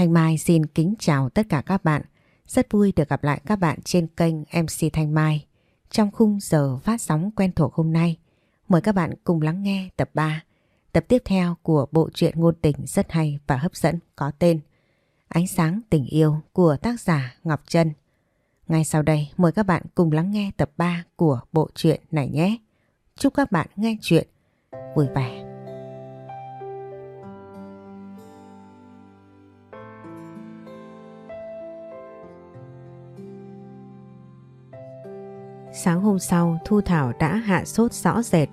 Thanh Mai xin kính chào tất cả các bạn. Rất vui được gặp lại các bạn trên kênh MC Thanh Mai. Trong khung giờ phát sóng quen thuộc hôm nay, mời các bạn cùng lắng nghe tập 3, tập tiếp theo của bộ truyện ngôn tình rất hay và hấp dẫn có tên Ánh sáng tình yêu của tác giả Ngọc Trân. Ngay sau đây mời các bạn cùng lắng nghe tập 3 của bộ truyện này nhé. Chúc các bạn nghe chuyện vui vẻ. Sáng hôm sau Thu Thảo đã hạ sốt rõ rệt.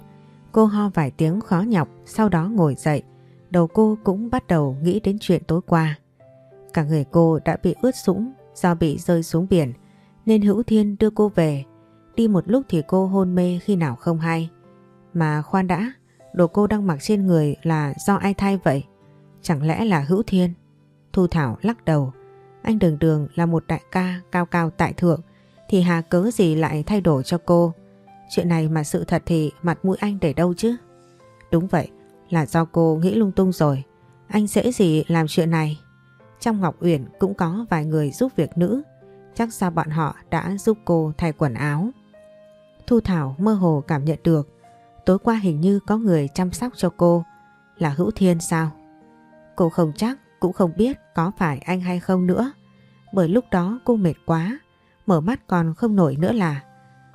Cô ho vài tiếng khó nhọc sau đó ngồi dậy. Đầu cô cũng bắt đầu nghĩ đến chuyện tối qua. Cả người cô đã bị ướt sũng do bị rơi xuống biển nên Hữu Thiên đưa cô về. Đi một lúc thì cô hôn mê khi nào không hay. Mà khoan đã, đồ cô đang mặc trên người là do ai thay vậy? Chẳng lẽ là Hữu Thiên? Thu Thảo lắc đầu. Anh đường đường là một đại ca cao cao tại thượng thì hà cớ gì lại thay đổi cho cô. Chuyện này mà sự thật thì mặt mũi anh để đâu chứ? Đúng vậy, là do cô nghĩ lung tung rồi. Anh dễ gì làm chuyện này? Trong Ngọc Uyển cũng có vài người giúp việc nữ. Chắc sao bọn họ đã giúp cô thay quần áo. Thu Thảo mơ hồ cảm nhận được tối qua hình như có người chăm sóc cho cô là Hữu Thiên sao? Cô không chắc cũng không biết có phải anh hay không nữa. Bởi lúc đó cô mệt quá mở mắt còn không nổi nữa là,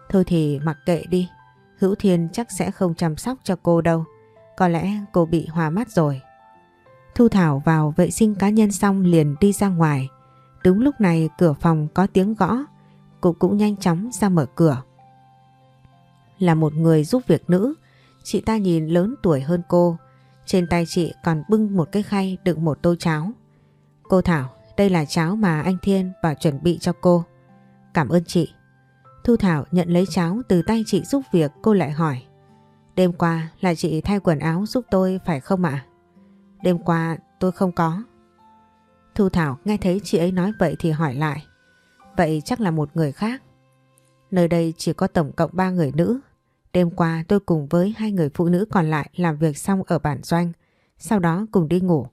Thôi thì mặc kệ đi, Hữu Thiên chắc sẽ không chăm sóc cho cô đâu, Có lẽ cô bị hòa mắt rồi. Thu Thảo vào vệ sinh cá nhân xong liền đi ra ngoài. Đúng lúc này cửa phòng có tiếng gõ, Cô cũng nhanh chóng ra mở cửa. Là một người giúp việc nữ, Chị ta nhìn lớn tuổi hơn cô, Trên tay chị còn bưng một cái khay đựng một tô cháo. Cô Thảo, đây là cháo mà anh Thiên bảo chuẩn bị cho cô. Cảm ơn chị. Thu Thảo nhận lấy cháo từ tay chị giúp việc, cô lại hỏi. Đêm qua là chị thay quần áo giúp tôi phải không ạ? Đêm qua tôi không có. Thu Thảo nghe thấy chị ấy nói vậy thì hỏi lại. Vậy chắc là một người khác. Nơi đây chỉ có tổng cộng 3 người nữ. Đêm qua tôi cùng với hai người phụ nữ còn lại làm việc xong ở bản doanh. Sau đó cùng đi ngủ.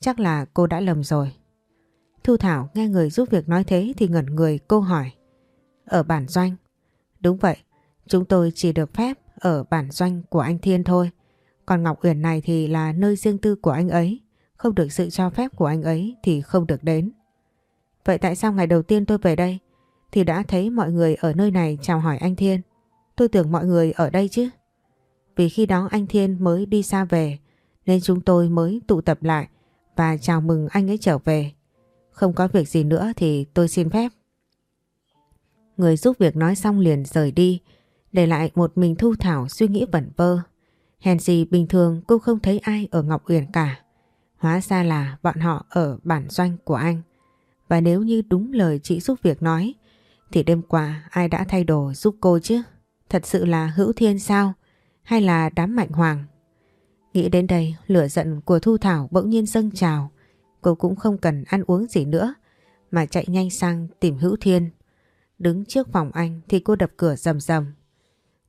Chắc là cô đã lầm rồi. Thu Thảo nghe người giúp việc nói thế thì ngẩn người cô hỏi. Ở bản doanh? Đúng vậy, chúng tôi chỉ được phép ở bản doanh của anh Thiên thôi. Còn Ngọc Uyển này thì là nơi riêng tư của anh ấy. Không được sự cho phép của anh ấy thì không được đến. Vậy tại sao ngày đầu tiên tôi về đây thì đã thấy mọi người ở nơi này chào hỏi anh Thiên? Tôi tưởng mọi người ở đây chứ. Vì khi đó anh Thiên mới đi xa về nên chúng tôi mới tụ tập lại và chào mừng anh ấy trở về. Không có việc gì nữa thì tôi xin phép. Người giúp việc nói xong liền rời đi, để lại một mình Thu Thảo suy nghĩ vẩn vơ. Hèn gì bình thường cô không thấy ai ở Ngọc Uyển cả. Hóa ra là bọn họ ở bản doanh của anh. Và nếu như đúng lời chị giúp việc nói, thì đêm qua ai đã thay đồ giúp cô chứ? Thật sự là hữu thiên sao? Hay là đám mạnh hoàng? Nghĩ đến đây, lửa giận của Thu Thảo bỗng nhiên dâng trào. Cô cũng không cần ăn uống gì nữa, mà chạy nhanh sang tìm Hữu Thiên. Đứng trước phòng anh thì cô đập cửa rầm rầm.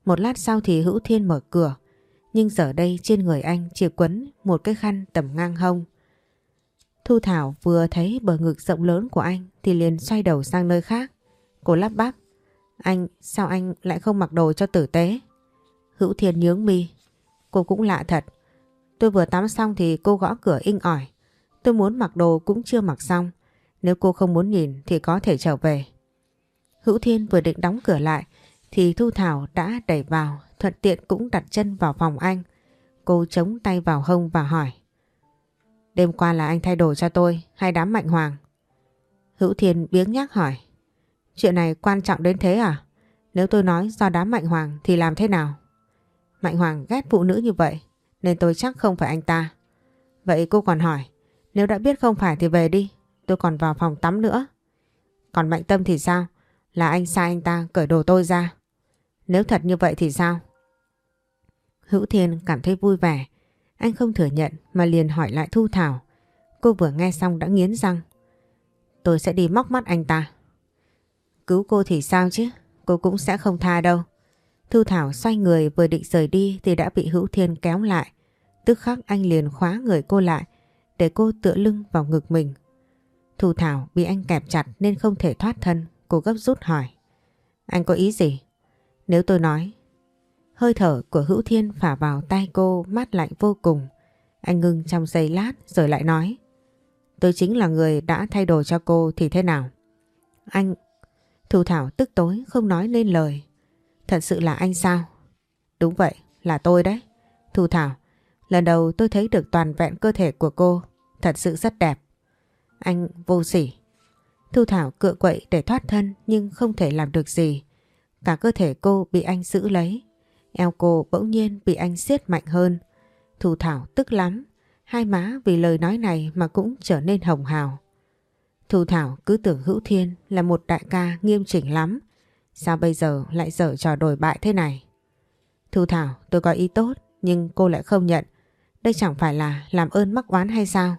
Một lát sau thì Hữu Thiên mở cửa, nhưng giờ đây trên người anh chỉ quấn một cái khăn tầm ngang hông. Thu Thảo vừa thấy bờ ngực rộng lớn của anh thì liền xoay đầu sang nơi khác. Cô lắp bắp. Anh, sao anh lại không mặc đồ cho tử tế? Hữu Thiên nhướng mi. Cô cũng lạ thật. Tôi vừa tắm xong thì cô gõ cửa inh ỏi. Tôi muốn mặc đồ cũng chưa mặc xong. Nếu cô không muốn nhìn thì có thể trở về. Hữu Thiên vừa định đóng cửa lại thì Thu Thảo đã đẩy vào, thuận tiện cũng đặt chân vào phòng anh. Cô chống tay vào hông và hỏi. Đêm qua là anh thay đồ cho tôi hay đám mạnh hoàng? Hữu Thiên biếng nhắc hỏi. Chuyện này quan trọng đến thế à? Nếu tôi nói do đám mạnh hoàng thì làm thế nào? Mạnh hoàng ghét phụ nữ như vậy nên tôi chắc không phải anh ta. Vậy cô còn hỏi nếu đã biết không phải thì về đi tôi còn vào phòng tắm nữa. Còn Mạnh Tâm thì sao? Là anh sai anh ta cởi đồ tôi ra. Nếu thật như vậy thì sao? Hữu Thiên cảm thấy vui vẻ. Anh không thừa nhận mà liền hỏi lại Thu Thảo. Cô vừa nghe xong đã nghiến răng. Tôi sẽ đi móc mắt anh ta. Cứu cô thì sao chứ? Cô cũng sẽ không tha đâu. Thu Thảo xoay người vừa định rời đi thì đã bị Hữu Thiên kéo lại. Tức khắc anh liền khóa người cô lại để cô tựa lưng vào ngực mình. Thu Thảo bị anh kẹp chặt nên không thể thoát thân. Cô gấp rút hỏi. Anh có ý gì? Nếu tôi nói. Hơi thở của Hữu Thiên phả vào tay cô mát lạnh vô cùng. Anh ngưng trong giây lát rồi lại nói. Tôi chính là người đã thay đổi cho cô thì thế nào? Anh... Thu Thảo tức tối không nói nên lời. Thật sự là anh sao? Đúng vậy, là tôi đấy. Thu Thảo, lần đầu tôi thấy được toàn vẹn cơ thể của cô. Thật sự rất đẹp. Anh vô sỉ. Thu Thảo cựa quậy để thoát thân nhưng không thể làm được gì. Cả cơ thể cô bị anh giữ lấy. Eo cô bỗng nhiên bị anh siết mạnh hơn. Thu Thảo tức lắm. Hai má vì lời nói này mà cũng trở nên hồng hào. Thu Thảo cứ tưởng Hữu Thiên là một đại ca nghiêm chỉnh lắm. Sao bây giờ lại dở trò đổi bại thế này? Thu Thảo, tôi có ý tốt, nhưng cô lại không nhận. Đây chẳng phải là làm ơn mắc oán hay sao?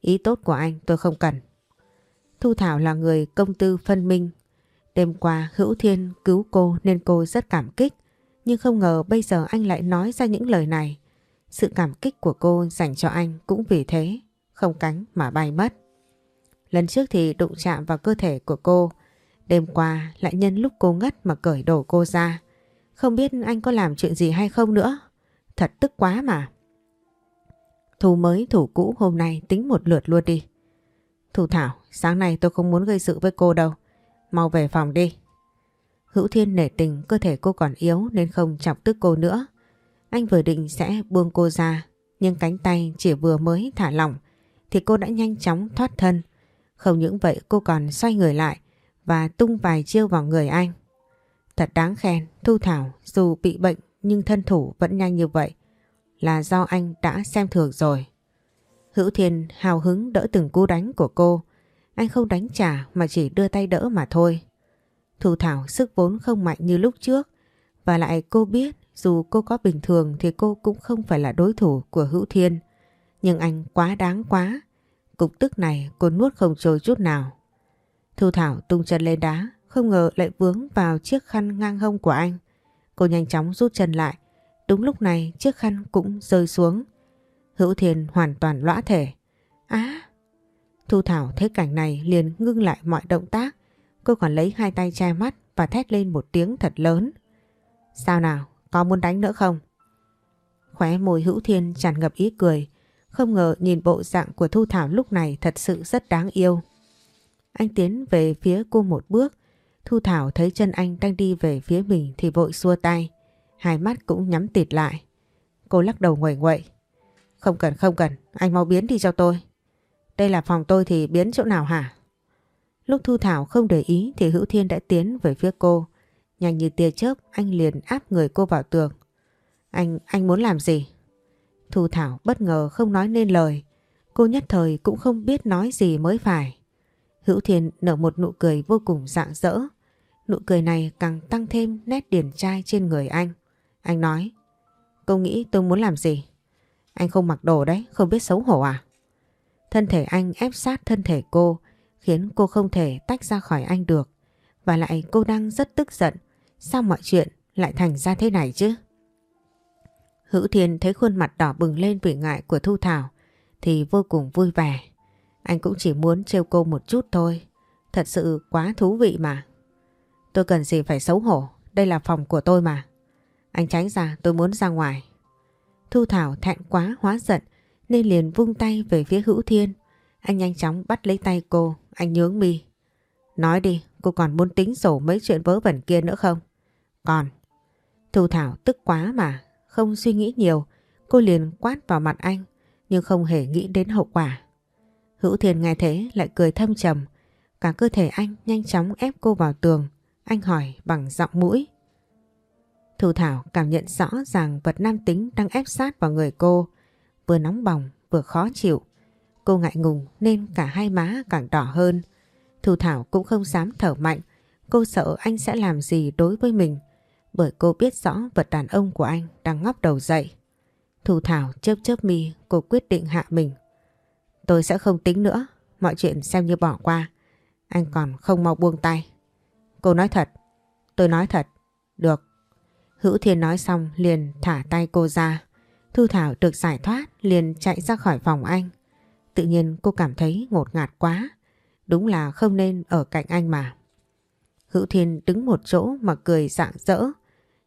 Ý tốt của anh tôi không cần. Thu Thảo là người công tư phân minh. Đêm qua Hữu Thiên cứu cô nên cô rất cảm kích. Nhưng không ngờ bây giờ anh lại nói ra những lời này. Sự cảm kích của cô dành cho anh cũng vì thế, không cánh mà bay mất. Lần trước thì đụng chạm vào cơ thể của cô, đêm qua lại nhân lúc cô ngất mà cởi đồ cô ra. Không biết anh có làm chuyện gì hay không nữa. Thật tức quá mà. Thù mới thủ cũ hôm nay tính một lượt luôn đi. Thủ Thảo, sáng nay tôi không muốn gây sự với cô đâu. Mau về phòng đi. Hữu Thiên nể tình cơ thể cô còn yếu nên không chọc tức cô nữa. Anh vừa định sẽ buông cô ra nhưng cánh tay chỉ vừa mới thả lỏng thì cô đã nhanh chóng thoát thân. Không những vậy cô còn xoay người lại và tung vài chiêu vào người anh. Thật đáng khen, Thu Thảo dù bị bệnh nhưng thân thủ vẫn nhanh như vậy là do anh đã xem thường rồi. Hữu Thiên hào hứng đỡ từng cú đánh của cô. Anh không đánh trả mà chỉ đưa tay đỡ mà thôi. Thu Thảo sức vốn không mạnh như lúc trước và lại cô biết dù cô có bình thường thì cô cũng không phải là đối thủ của Hữu Thiên. Nhưng anh quá đáng quá. Cục tức này cô nuốt không trôi chút nào. Thu Thảo tung chân lên đá, không ngờ lại vướng vào chiếc khăn ngang hông của anh. Cô nhanh chóng rút chân lại. Đúng lúc này, chiếc khăn cũng rơi xuống. Hữu Thiên hoàn toàn lõa thể. Á! Thu Thảo thấy cảnh này liền ngưng lại mọi động tác. Cô còn lấy hai tay che mắt và thét lên một tiếng thật lớn. Sao nào? Có muốn đánh nữa không? Khóe môi Hữu Thiên tràn ngập ý cười. Không ngờ nhìn bộ dạng của Thu Thảo lúc này thật sự rất đáng yêu. Anh tiến về phía cô một bước. Thu Thảo thấy chân anh đang đi về phía mình thì vội xua tay. Hai mắt cũng nhắm tịt lại. Cô lắc đầu nguẩy nguậy. Không cần không cần, anh mau biến đi cho tôi. Đây là phòng tôi thì biến chỗ nào hả? Lúc Thu Thảo không để ý thì Hữu Thiên đã tiến về phía cô. Nhanh như tia chớp anh liền áp người cô vào tường. Anh, anh muốn làm gì? Thu Thảo bất ngờ không nói nên lời. Cô nhất thời cũng không biết nói gì mới phải. Hữu Thiên nở một nụ cười vô cùng rạng rỡ. Nụ cười này càng tăng thêm nét điển trai trên người anh. Anh nói, cô nghĩ tôi muốn làm gì? Anh không mặc đồ đấy, không biết xấu hổ à? Thân thể anh ép sát thân thể cô, khiến cô không thể tách ra khỏi anh được. Và lại cô đang rất tức giận, sao mọi chuyện lại thành ra thế này chứ? Hữu Thiên thấy khuôn mặt đỏ bừng lên vì ngại của Thu Thảo thì vô cùng vui vẻ. Anh cũng chỉ muốn trêu cô một chút thôi. Thật sự quá thú vị mà. Tôi cần gì phải xấu hổ, đây là phòng của tôi mà. Anh tránh ra tôi muốn ra ngoài. Thu Thảo thẹn quá hóa giận nên liền vung tay về phía Hữu Thiên. Anh nhanh chóng bắt lấy tay cô, anh nhướng mi. Nói đi, cô còn muốn tính sổ mấy chuyện vớ vẩn kia nữa không? Còn. Thu Thảo tức quá mà, không suy nghĩ nhiều, cô liền quát vào mặt anh, nhưng không hề nghĩ đến hậu quả. Hữu Thiên nghe thế lại cười thâm trầm, cả cơ thể anh nhanh chóng ép cô vào tường. Anh hỏi bằng giọng mũi. Thu Thảo cảm nhận rõ ràng vật nam tính đang ép sát vào người cô, vừa nóng bỏng vừa khó chịu. Cô ngại ngùng nên cả hai má càng đỏ hơn. Thu Thảo cũng không dám thở mạnh, cô sợ anh sẽ làm gì đối với mình, bởi cô biết rõ vật đàn ông của anh đang ngóc đầu dậy. Thu Thảo chớp chớp mi, cô quyết định hạ mình. Tôi sẽ không tính nữa, mọi chuyện xem như bỏ qua. Anh còn không mau buông tay. Cô nói thật. Tôi nói thật. Được. Hữu Thiên nói xong liền thả tay cô ra. Thu Thảo được giải thoát liền chạy ra khỏi phòng anh. Tự nhiên cô cảm thấy ngột ngạt quá. Đúng là không nên ở cạnh anh mà. Hữu Thiên đứng một chỗ mà cười rạng rỡ.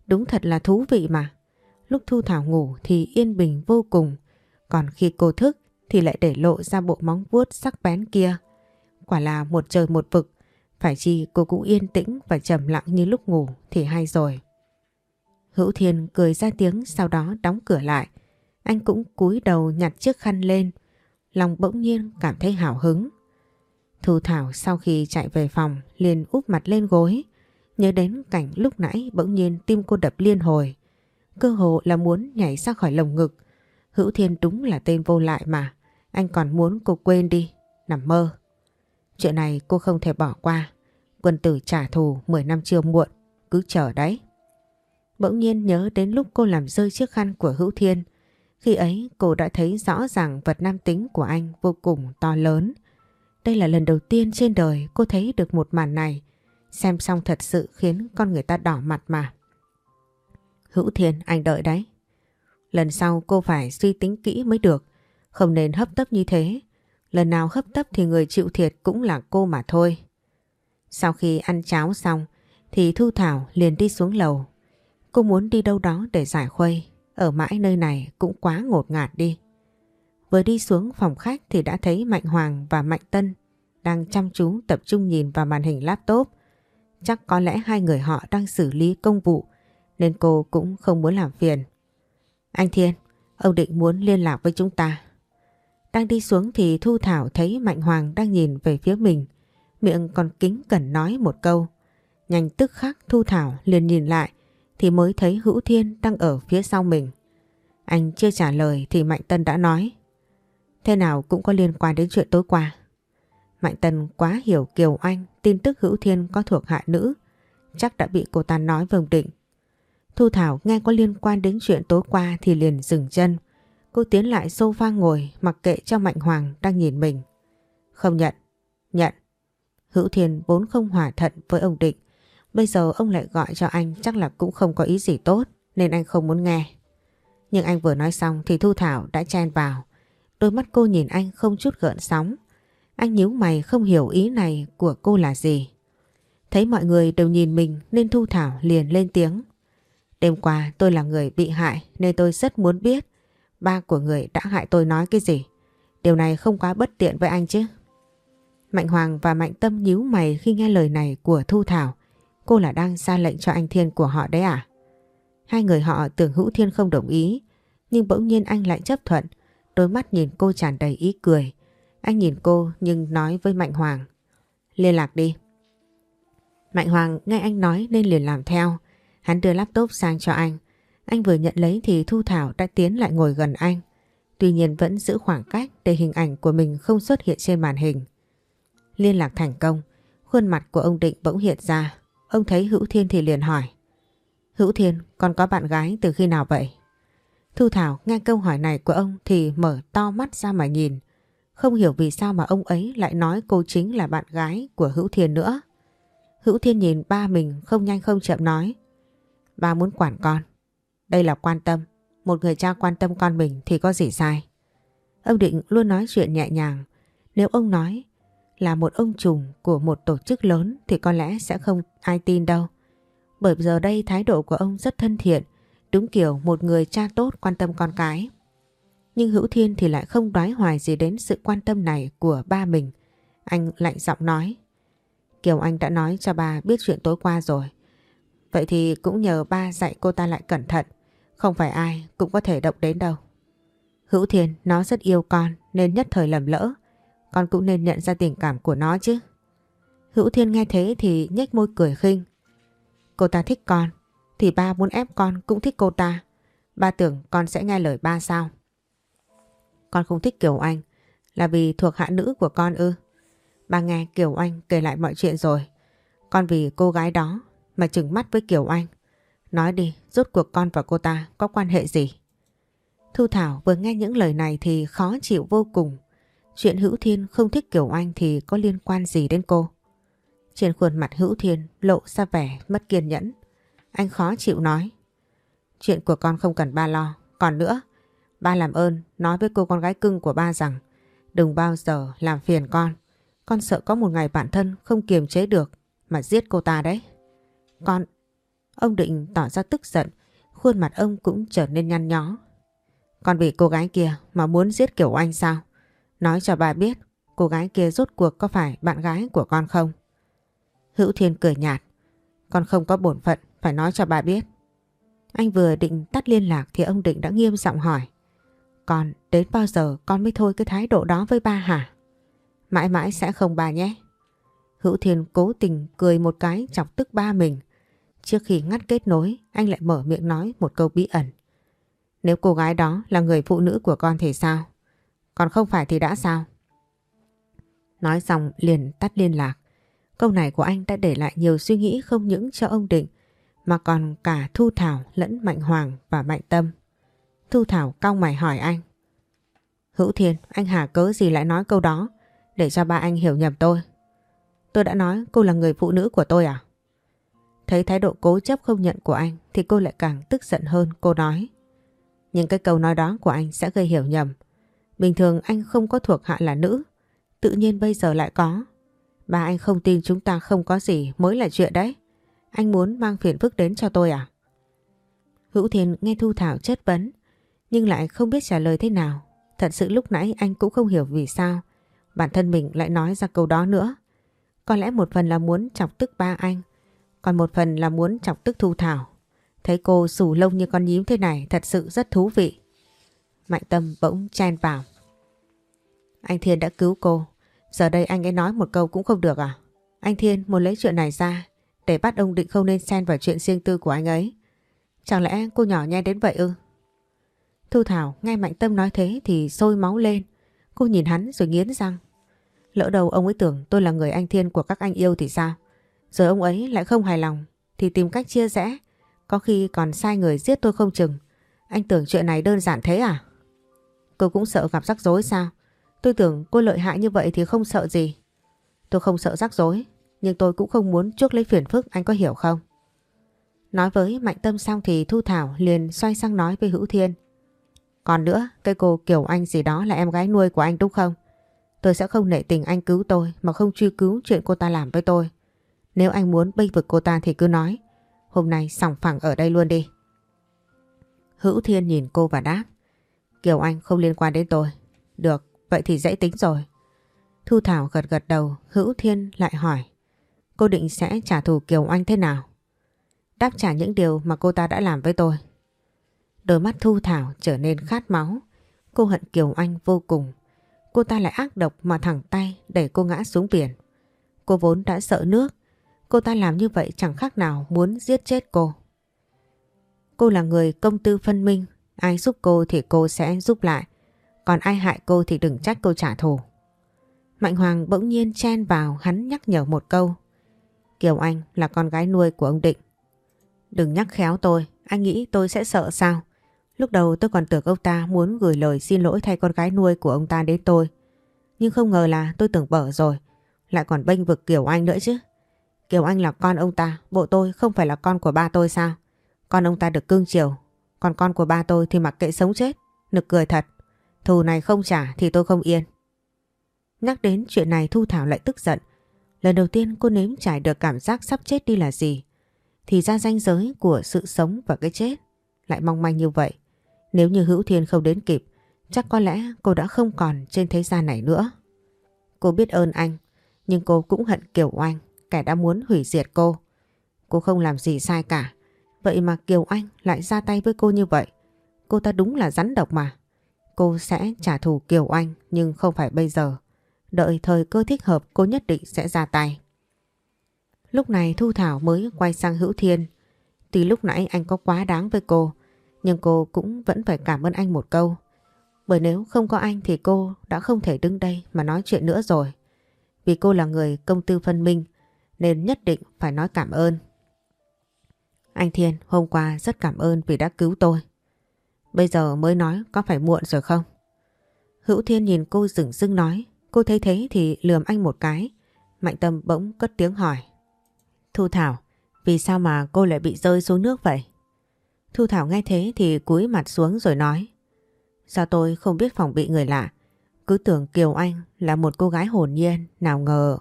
Đúng thật là thú vị mà. Lúc Thu Thảo ngủ thì yên bình vô cùng. Còn khi cô thức thì lại để lộ ra bộ móng vuốt sắc bén kia. Quả là một trời một vực. Phải chi cô cũng yên tĩnh và trầm lặng như lúc ngủ thì hay rồi. Hữu Thiên cười ra tiếng sau đó đóng cửa lại. Anh cũng cúi đầu nhặt chiếc khăn lên. Lòng bỗng nhiên cảm thấy hào hứng. Thu Thảo sau khi chạy về phòng liền úp mặt lên gối. Nhớ đến cảnh lúc nãy bỗng nhiên tim cô đập liên hồi. Cơ hồ là muốn nhảy ra khỏi lồng ngực. Hữu Thiên đúng là tên vô lại mà. Anh còn muốn cô quên đi. Nằm mơ. Chuyện này cô không thể bỏ qua. Quân tử trả thù 10 năm chưa muộn. Cứ chờ đấy. Bỗng nhiên nhớ đến lúc cô làm rơi chiếc khăn của Hữu Thiên. Khi ấy, cô đã thấy rõ ràng vật nam tính của anh vô cùng to lớn. Đây là lần đầu tiên trên đời cô thấy được một màn này. Xem xong thật sự khiến con người ta đỏ mặt mà. Hữu Thiên, anh đợi đấy. Lần sau cô phải suy tính kỹ mới được. Không nên hấp tấp như thế. Lần nào hấp tấp thì người chịu thiệt cũng là cô mà thôi. Sau khi ăn cháo xong, thì Thu Thảo liền đi xuống lầu. Cô muốn đi đâu đó để giải khuây. Ở mãi nơi này cũng quá ngột ngạt đi. Vừa đi xuống phòng khách thì đã thấy Mạnh Hoàng và Mạnh Tân đang chăm chú tập trung nhìn vào màn hình laptop. Chắc có lẽ hai người họ đang xử lý công vụ nên cô cũng không muốn làm phiền. Anh Thiên, ông định muốn liên lạc với chúng ta. Đang đi xuống thì Thu Thảo thấy Mạnh Hoàng đang nhìn về phía mình, miệng còn kính cẩn nói một câu. Nhanh tức khắc Thu Thảo liền nhìn lại thì mới thấy Hữu Thiên đang ở phía sau mình. Anh chưa trả lời thì Mạnh Tân đã nói. Thế nào cũng có liên quan đến chuyện tối qua. Mạnh Tân quá hiểu Kiều Anh tin tức Hữu Thiên có thuộc hạ nữ. Chắc đã bị cô ta nói vâng định. Thu Thảo nghe có liên quan đến chuyện tối qua thì liền dừng chân. Cô tiến lại sofa ngồi, mặc kệ cho Mạnh Hoàng đang nhìn mình. Không nhận. Nhận. Hữu Thiên vốn không hòa thận với ông Định. Bây giờ ông lại gọi cho anh, chắc là cũng không có ý gì tốt, nên anh không muốn nghe. Nhưng anh vừa nói xong thì Thu Thảo đã chen vào. Đôi mắt cô nhìn anh không chút gợn sóng. Anh nhíu mày không hiểu ý này của cô là gì. Thấy mọi người đều nhìn mình nên Thu Thảo liền lên tiếng. Đêm qua tôi là người bị hại nên tôi rất muốn biết ba của người đã hại tôi nói cái gì. Điều này không quá bất tiện với anh chứ. Mạnh Hoàng và Mạnh Tâm nhíu mày khi nghe lời này của Thu Thảo. Cô là đang ra lệnh cho anh Thiên của họ đấy à? Hai người họ tưởng Hữu Thiên không đồng ý, nhưng bỗng nhiên anh lại chấp thuận Đôi mắt nhìn cô tràn đầy ý cười. Anh nhìn cô nhưng nói với Mạnh Hoàng. Liên lạc đi. Mạnh Hoàng nghe anh nói nên liền làm theo. Hắn đưa laptop sang cho anh. Anh vừa nhận lấy thì Thu Thảo đã tiến lại ngồi gần anh. Tuy nhiên vẫn giữ khoảng cách để hình ảnh của mình không xuất hiện trên màn hình. Liên lạc thành công. Khuôn mặt của ông Định bỗng hiện ra. Ông thấy Hữu Thiên thì liền hỏi. Hữu Thiên, con có bạn gái từ khi nào vậy? Thu Thảo nghe câu hỏi này của ông thì mở to mắt ra mà nhìn. Không hiểu vì sao mà ông ấy lại nói cô chính là bạn gái của Hữu Thiên nữa. Hữu Thiên nhìn ba mình không nhanh không chậm nói. Ba muốn quản con. Đây là quan tâm. Một người cha quan tâm con mình thì có gì sai. Ông Định luôn nói chuyện nhẹ nhàng. Nếu ông nói là một ông trùm của một tổ chức lớn thì có lẽ sẽ không ai tin đâu. Bởi giờ đây thái độ của ông rất thân thiện, Đúng kiểu một người cha tốt quan tâm con cái. Nhưng Hữu Thiên thì lại không đoái hoài gì đến sự quan tâm này của ba mình. Anh lạnh giọng nói. Kiều Anh đã nói cho ba biết chuyện tối qua rồi. Vậy thì cũng nhờ ba dạy cô ta lại cẩn thận. Không phải ai cũng có thể động đến đâu. Hữu Thiên, nó rất yêu con nên nhất thời lầm lỡ. Con cũng nên nhận ra tình cảm của nó chứ. Hữu Thiên nghe thế thì nhếch môi cười khinh. Cô ta thích con thì ba muốn ép con cũng thích cô ta. Ba tưởng con sẽ nghe lời ba sao? Con không thích Kiều Anh là vì thuộc hạ nữ của con ư. Ba nghe Kiều Anh kể lại mọi chuyện rồi. Con vì cô gái đó mà chừng mắt với Kiều Anh. Nói đi, rốt cuộc con và cô ta có quan hệ gì? Thu Thảo vừa nghe những lời này thì khó chịu vô cùng. Chuyện Hữu Thiên không thích Kiều Anh thì có liên quan gì đến cô? Trên khuôn mặt Hữu Thiên lộ ra vẻ mất kiên nhẫn. Anh khó chịu nói. Chuyện của con không cần ba lo. Còn nữa, ba làm ơn nói với cô con gái cưng của ba rằng đừng bao giờ làm phiền con. Con sợ có một ngày bản thân không kiềm chế được mà giết cô ta đấy. Con... Ông định tỏ ra tức giận, khuôn mặt ông cũng trở nên nhăn nhó. Con bị cô gái kia mà muốn giết Kiều Anh sao? Nói cho bà biết cô gái kia rốt cuộc có phải bạn gái của con không? Hữu Thiên cười nhạt. Con không có bổn phận, phải nói cho bà biết. Anh vừa định tắt liên lạc thì ông Định đã nghiêm giọng hỏi. Con đến bao giờ con mới thôi cái thái độ đó với ba hả? Mãi mãi sẽ không bà nhé. Hữu Thiên cố tình cười một cái chọc tức ba mình. Trước khi ngắt kết nối, anh lại mở miệng nói một câu bí ẩn. Nếu cô gái đó là người phụ nữ của con thì sao? Còn không phải thì đã sao? Nói xong liền tắt liên lạc. Câu này của anh đã để lại nhiều suy nghĩ không những cho ông Định mà còn cả Thu Thảo lẫn Mạnh Hoàng và Mạnh Tâm. Thu Thảo cong mày hỏi anh. Hữu Thiên, anh Hà cớ gì lại nói câu đó để cho ba anh hiểu nhầm tôi. Tôi đã nói cô là người phụ nữ của tôi à? Thấy thái độ cố chấp không nhận của anh thì cô lại càng tức giận hơn cô nói. Nhưng cái câu nói đó của anh sẽ gây hiểu nhầm. Bình thường anh không có thuộc hạ là nữ, tự nhiên bây giờ lại có. Ba anh không tin chúng ta không có gì mới là chuyện đấy. Anh muốn mang phiền phức đến cho tôi à? Hữu Thiên nghe Thu Thảo chất vấn nhưng lại không biết trả lời thế nào. Thật sự lúc nãy anh cũng không hiểu vì sao bản thân mình lại nói ra câu đó nữa. Có lẽ một phần là muốn chọc tức ba anh còn một phần là muốn chọc tức Thu Thảo. Thấy cô sủ lông như con nhím thế này thật sự rất thú vị. Mạnh tâm bỗng chen vào. Anh Thiên đã cứu cô. Giờ đây anh ấy nói một câu cũng không được à? Anh Thiên muốn lấy chuyện này ra để bắt ông Định không nên xen vào chuyện riêng tư của anh ấy. Chẳng lẽ cô nhỏ nhen đến vậy ư? Thu Thảo nghe Mạnh Tâm nói thế thì sôi máu lên. Cô nhìn hắn rồi nghiến răng. Lỡ đầu ông ấy tưởng tôi là người anh Thiên của các anh yêu thì sao? Rồi ông ấy lại không hài lòng thì tìm cách chia rẽ. Có khi còn sai người giết tôi không chừng. Anh tưởng chuyện này đơn giản thế à? Cô cũng sợ gặp rắc rối sao? Tôi tưởng cô lợi hại như vậy thì không sợ gì. Tôi không sợ rắc rối, nhưng tôi cũng không muốn chuốc lấy phiền phức anh có hiểu không? Nói với Mạnh Tâm xong thì Thu Thảo liền xoay sang nói với Hữu Thiên. Còn nữa, cái cô Kiều Anh gì đó là em gái nuôi của anh đúng không? Tôi sẽ không nể tình anh cứu tôi mà không truy cứu chuyện cô ta làm với tôi. Nếu anh muốn bênh vực cô ta thì cứ nói. Hôm nay sòng phẳng ở đây luôn đi. Hữu Thiên nhìn cô và đáp. Kiều Anh không liên quan đến tôi. Được, vậy thì dễ tính rồi. Thu Thảo gật gật đầu, Hữu Thiên lại hỏi. Cô định sẽ trả thù Kiều Anh thế nào? Đáp trả những điều mà cô ta đã làm với tôi. Đôi mắt Thu Thảo trở nên khát máu. Cô hận Kiều Anh vô cùng. Cô ta lại ác độc mà thẳng tay đẩy cô ngã xuống biển. Cô vốn đã sợ nước. Cô ta làm như vậy chẳng khác nào muốn giết chết cô. Cô là người công tư phân minh. Ai giúp cô thì cô sẽ giúp lại. Còn ai hại cô thì đừng trách cô trả thù. Mạnh Hoàng bỗng nhiên chen vào hắn nhắc nhở một câu. Kiều Anh là con gái nuôi của ông Định. Đừng nhắc khéo tôi, anh nghĩ tôi sẽ sợ sao? Lúc đầu tôi còn tưởng ông ta muốn gửi lời xin lỗi thay con gái nuôi của ông ta đến tôi. Nhưng không ngờ là tôi tưởng bở rồi. Lại còn bênh vực Kiều Anh nữa chứ. Kiều Anh là con ông ta, bộ tôi không phải là con của ba tôi sao? Con ông ta được cưng chiều, còn con của ba tôi thì mặc kệ sống chết. Nực cười thật. Thù này không trả thì tôi không yên. Nhắc đến chuyện này Thu Thảo lại tức giận. Lần đầu tiên cô nếm trải được cảm giác sắp chết đi là gì. Thì ra ranh giới của sự sống và cái chết lại mong manh như vậy. Nếu như Hữu Thiên không đến kịp, chắc có lẽ cô đã không còn trên thế gian này nữa. Cô biết ơn anh, nhưng cô cũng hận Kiều oanh, kẻ đã muốn hủy diệt cô. Cô không làm gì sai cả, vậy mà Kiều Anh lại ra tay với cô như vậy. Cô ta đúng là rắn độc mà. Cô sẽ trả thù Kiều Anh nhưng không phải bây giờ. Đợi thời cơ thích hợp cô nhất định sẽ ra tay. Lúc này Thu Thảo mới quay sang Hữu Thiên. Tuy lúc nãy anh có quá đáng với cô, nhưng cô cũng vẫn phải cảm ơn anh một câu. Bởi nếu không có anh thì cô đã không thể đứng đây mà nói chuyện nữa rồi. Vì cô là người công tư phân minh nên nhất định phải nói cảm ơn. Anh Thiên hôm qua rất cảm ơn vì đã cứu tôi. Bây giờ mới nói có phải muộn rồi không? Hữu Thiên nhìn cô dừng dưng nói. Cô thấy thế thì lườm anh một cái. Mạnh tâm bỗng cất tiếng hỏi. Thu Thảo, vì sao mà cô lại bị rơi xuống nước vậy? Thu Thảo nghe thế thì cúi mặt xuống rồi nói. Sao tôi không biết phòng bị người lạ? cứ tưởng Kiều Anh là một cô gái hồn nhiên, nào ngờ.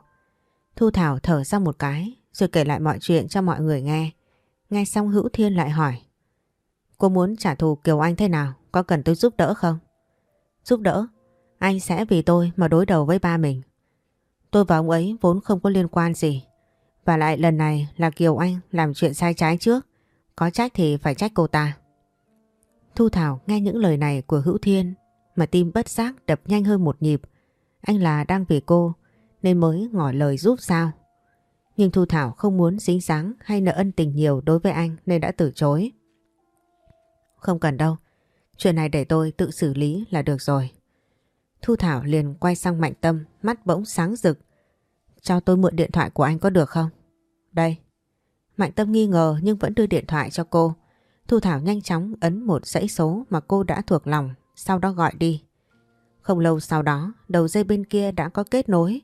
Thu Thảo thở ra một cái rồi kể lại mọi chuyện cho mọi người nghe. Nghe xong Hữu Thiên lại hỏi. Cô muốn trả thù Kiều Anh thế nào? Có cần tôi giúp đỡ không? Giúp đỡ? Anh sẽ vì tôi mà đối đầu với ba mình. Tôi và ông ấy vốn không có liên quan gì. Và lại lần này là Kiều Anh làm chuyện sai trái trước. Có trách thì phải trách cô ta. Thu Thảo nghe những lời này của Hữu Thiên mà tim bất giác đập nhanh hơn một nhịp. Anh là đang vì cô nên mới ngỏ lời giúp sao. Nhưng Thu Thảo không muốn dính dáng hay nợ ân tình nhiều đối với anh nên đã từ chối. Không cần đâu, chuyện này để tôi tự xử lý là được rồi. Thu Thảo liền quay sang Mạnh Tâm, mắt bỗng sáng rực. Cho tôi mượn điện thoại của anh có được không? Đây. Mạnh Tâm nghi ngờ nhưng vẫn đưa điện thoại cho cô. Thu Thảo nhanh chóng ấn một dãy số mà cô đã thuộc lòng, sau đó gọi đi. Không lâu sau đó, đầu dây bên kia đã có kết nối.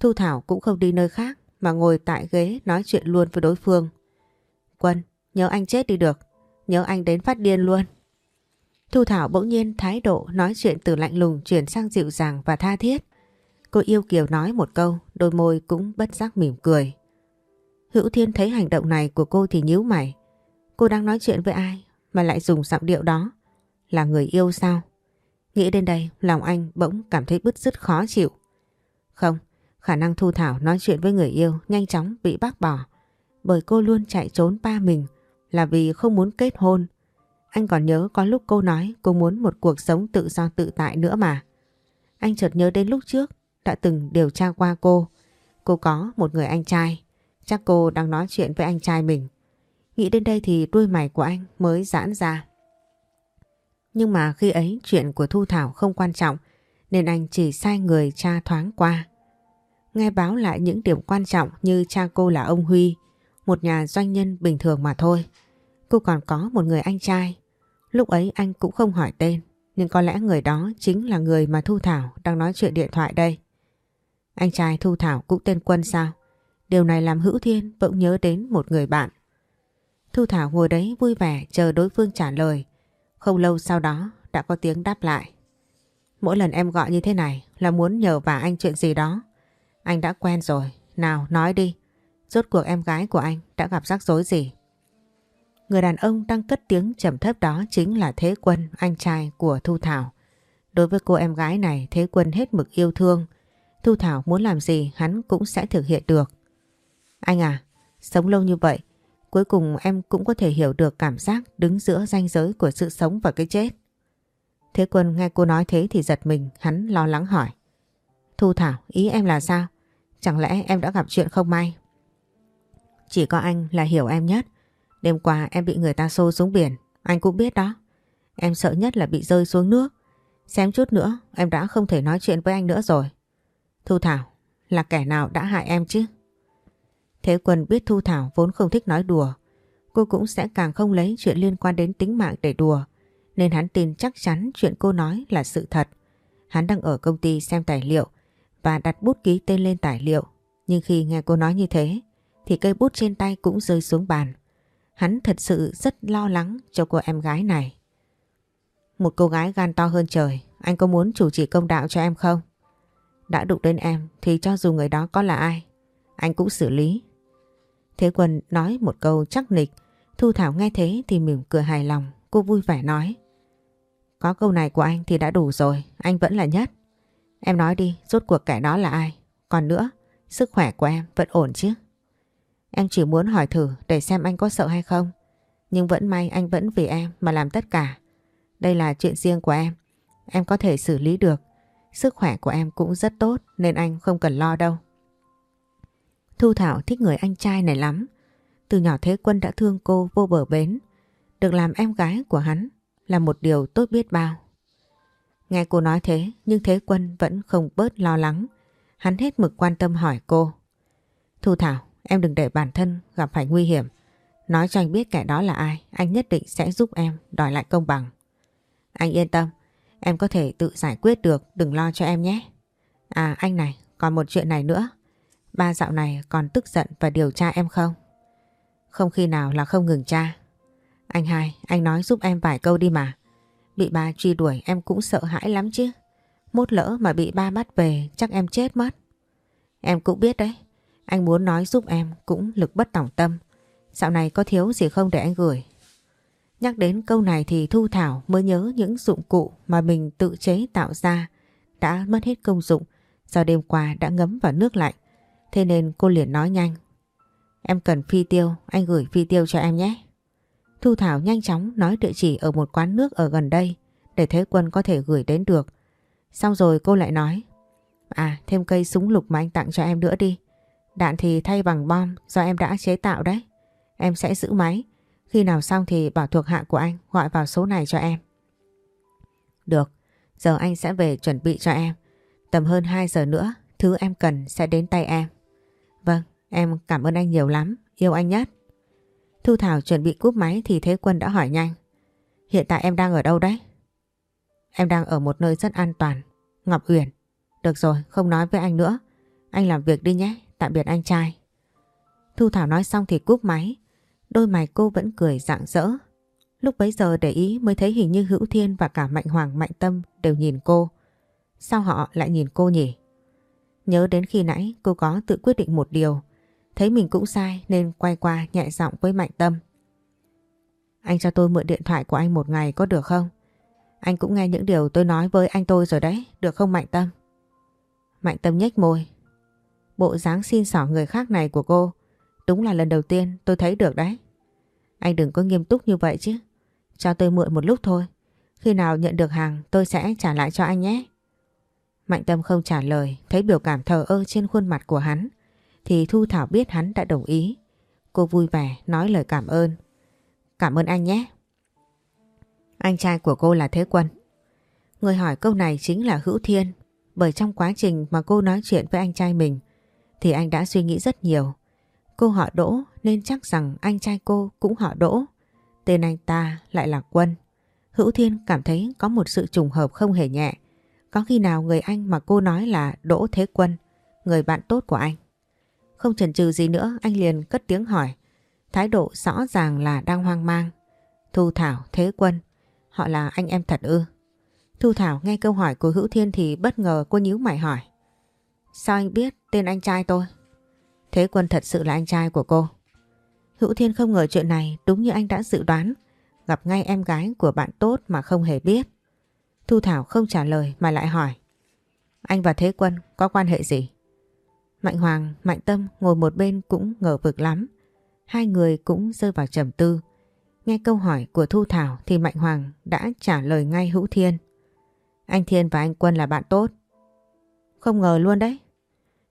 Thu Thảo cũng không đi nơi khác mà ngồi tại ghế nói chuyện luôn với đối phương. Quân, nhớ anh chết đi được, nhớ anh đến phát điên luôn. Thu Thảo bỗng nhiên thái độ nói chuyện từ lạnh lùng chuyển sang dịu dàng và tha thiết. Cô yêu Kiều nói một câu, đôi môi cũng bất giác mỉm cười. Hữu Thiên thấy hành động này của cô thì nhíu mày. Cô đang nói chuyện với ai mà lại dùng giọng điệu đó? Là người yêu sao? Nghĩ đến đây, lòng anh bỗng cảm thấy bứt rứt khó chịu. Không, khả năng Thu Thảo nói chuyện với người yêu nhanh chóng bị bác bỏ. Bởi cô luôn chạy trốn ba mình là vì không muốn kết hôn. Anh còn nhớ có lúc cô nói cô muốn một cuộc sống tự do tự tại nữa mà. Anh chợt nhớ đến lúc trước đã từng điều tra qua cô. Cô có một người anh trai. Chắc cô đang nói chuyện với anh trai mình. Nghĩ đến đây thì đuôi mày của anh mới giãn ra. Nhưng mà khi ấy chuyện của Thu Thảo không quan trọng, nên anh chỉ sai người cha thoáng qua. Nghe báo lại những điểm quan trọng như cha cô là ông Huy, một nhà doanh nhân bình thường mà thôi. Cô còn có một người anh trai. Lúc ấy anh cũng không hỏi tên, nhưng có lẽ người đó chính là người mà Thu Thảo đang nói chuyện điện thoại đây. Anh trai Thu Thảo cũng tên Quân sao? Điều này làm Hữu Thiên bỗng nhớ đến một người bạn. Thu Thảo ngồi đấy vui vẻ chờ đối phương trả lời. Không lâu sau đó đã có tiếng đáp lại. Mỗi lần em gọi như thế này là muốn nhờ vả anh chuyện gì đó. Anh đã quen rồi. Nào nói đi. Rốt cuộc em gái của anh đã gặp rắc rối gì? Người đàn ông đang cất tiếng trầm thấp đó chính là Thế Quân, anh trai của Thu Thảo. Đối với cô em gái này, Thế Quân hết mực yêu thương. Thu Thảo muốn làm gì hắn cũng sẽ thực hiện được. Anh à, sống lâu như vậy, cuối cùng em cũng có thể hiểu được cảm giác đứng giữa ranh giới của sự sống và cái chết. Thế Quân nghe cô nói thế thì giật mình, hắn lo lắng hỏi. Thu Thảo, ý em là sao? Chẳng lẽ em đã gặp chuyện không may? Chỉ có anh là hiểu em nhất. Đêm qua em bị người ta xô xuống biển, anh cũng biết đó. Em sợ nhất là bị rơi xuống nước. Xem chút nữa, em đã không thể nói chuyện với anh nữa rồi. Thu Thảo, là kẻ nào đã hại em chứ? Thế Quân biết Thu Thảo vốn không thích nói đùa. Cô cũng sẽ càng không lấy chuyện liên quan đến tính mạng để đùa. Nên hắn tin chắc chắn chuyện cô nói là sự thật. Hắn đang ở công ty xem tài liệu và đặt bút ký tên lên tài liệu. Nhưng khi nghe cô nói như thế thì cây bút trên tay cũng rơi xuống bàn. Hắn thật sự rất lo lắng cho cô em gái này. Một cô gái gan to hơn trời, anh có muốn chủ trì công đạo cho em không? Đã đụng đến em thì cho dù người đó có là ai, anh cũng xử lý. Thế Quân nói một câu chắc nịch, Thu Thảo nghe thế thì mỉm cười hài lòng, cô vui vẻ nói. Có câu này của anh thì đã đủ rồi, anh vẫn là nhất. Em nói đi, rốt cuộc kẻ đó là ai? Còn nữa, sức khỏe của em vẫn ổn chứ? Em chỉ muốn hỏi thử để xem anh có sợ hay không. Nhưng vẫn may anh vẫn vì em mà làm tất cả. Đây là chuyện riêng của em. Em có thể xử lý được. Sức khỏe của em cũng rất tốt nên anh không cần lo đâu. Thu Thảo thích người anh trai này lắm. Từ nhỏ Thế Quân đã thương cô vô bờ bến. Được làm em gái của hắn là một điều tốt biết bao. Nghe cô nói thế nhưng Thế Quân vẫn không bớt lo lắng. Hắn hết mực quan tâm hỏi cô. Thu Thảo, em đừng để bản thân gặp phải nguy hiểm. Nói cho anh biết kẻ đó là ai, anh nhất định sẽ giúp em đòi lại công bằng. Anh yên tâm, em có thể tự giải quyết được, đừng lo cho em nhé. À anh này, còn một chuyện này nữa. Ba dạo này còn tức giận và điều tra em không? Không khi nào là không ngừng tra. Anh hai, anh nói giúp em vài câu đi mà. Bị ba truy đuổi em cũng sợ hãi lắm chứ. Mốt lỡ mà bị ba bắt về chắc em chết mất. Em cũng biết đấy. Anh muốn nói giúp em cũng lực bất tỏng tâm. Dạo này có thiếu gì không để anh gửi. Nhắc đến câu này thì Thu Thảo mới nhớ những dụng cụ mà mình tự chế tạo ra đã mất hết công dụng do đêm qua đã ngấm vào nước lạnh. Thế nên cô liền nói nhanh. Em cần phi tiêu, anh gửi phi tiêu cho em nhé. Thu Thảo nhanh chóng nói địa chỉ ở một quán nước ở gần đây để Thế Quân có thể gửi đến được. Xong rồi cô lại nói À thêm cây súng lục mà anh tặng cho em nữa đi. Đạn thì thay bằng bom do em đã chế tạo đấy. Em sẽ giữ máy. Khi nào xong thì bảo thuộc hạ của anh gọi vào số này cho em. Được, giờ anh sẽ về chuẩn bị cho em. Tầm hơn 2 giờ nữa, thứ em cần sẽ đến tay em. Vâng, em cảm ơn anh nhiều lắm, yêu anh nhất. Thu Thảo chuẩn bị cúp máy thì Thế Quân đã hỏi nhanh. Hiện tại em đang ở đâu đấy? Em đang ở một nơi rất an toàn. Ngọc Uyển. Được rồi, không nói với anh nữa. Anh làm việc đi nhé, tạm biệt anh trai. Thu Thảo nói xong thì cúp máy. Đôi mày cô vẫn cười rạng rỡ. Lúc bấy giờ để ý mới thấy hình như Hữu Thiên và cả Mạnh Hoàng Mạnh Tâm đều nhìn cô. Sao họ lại nhìn cô nhỉ? Nhớ đến khi nãy cô có tự quyết định một điều. Thấy mình cũng sai nên quay qua nhẹ giọng với Mạnh Tâm. Anh cho tôi mượn điện thoại của anh một ngày có được không? Anh cũng nghe những điều tôi nói với anh tôi rồi đấy, được không Mạnh Tâm? Mạnh Tâm nhếch môi. Bộ dáng xin xỏ người khác này của cô đúng là lần đầu tiên tôi thấy được đấy. Anh đừng có nghiêm túc như vậy chứ. Cho tôi mượn một lúc thôi. Khi nào nhận được hàng tôi sẽ trả lại cho anh nhé. Mạnh Tâm không trả lời, thấy biểu cảm thờ ơ trên khuôn mặt của hắn. Thì Thu Thảo biết hắn đã đồng ý. Cô vui vẻ nói lời cảm ơn. Cảm ơn anh nhé. Anh trai của cô là Thế Quân. Người hỏi câu này chính là Hữu Thiên. Bởi trong quá trình mà cô nói chuyện với anh trai mình thì anh đã suy nghĩ rất nhiều. Cô họ Đỗ nên chắc rằng anh trai cô cũng họ Đỗ. Tên anh ta lại là Quân. Hữu Thiên cảm thấy có một sự trùng hợp không hề nhẹ. Có khi nào người anh mà cô nói là Đỗ Thế Quân, người bạn tốt của anh. Không chần chừ gì nữa anh liền cất tiếng hỏi. Thái độ rõ ràng là đang hoang mang. Thu Thảo, Thế Quân, họ là anh em thật ư? Thu Thảo nghe câu hỏi của Hữu Thiên thì bất ngờ cô nhíu mày hỏi. Sao anh biết tên anh trai tôi? Thế Quân thật sự là anh trai của cô. Hữu Thiên không ngờ chuyện này đúng như anh đã dự đoán. Gặp ngay em gái của bạn tốt mà không hề biết. Thu Thảo không trả lời mà lại hỏi. Anh và Thế Quân có quan hệ gì? Mạnh Hoàng, Mạnh Tâm ngồi một bên cũng ngờ vực lắm. Hai người cũng rơi vào trầm tư. Nghe câu hỏi của Thu Thảo thì Mạnh Hoàng đã trả lời ngay Hữu Thiên. Anh Thiên và anh Quân là bạn tốt. Không ngờ luôn đấy.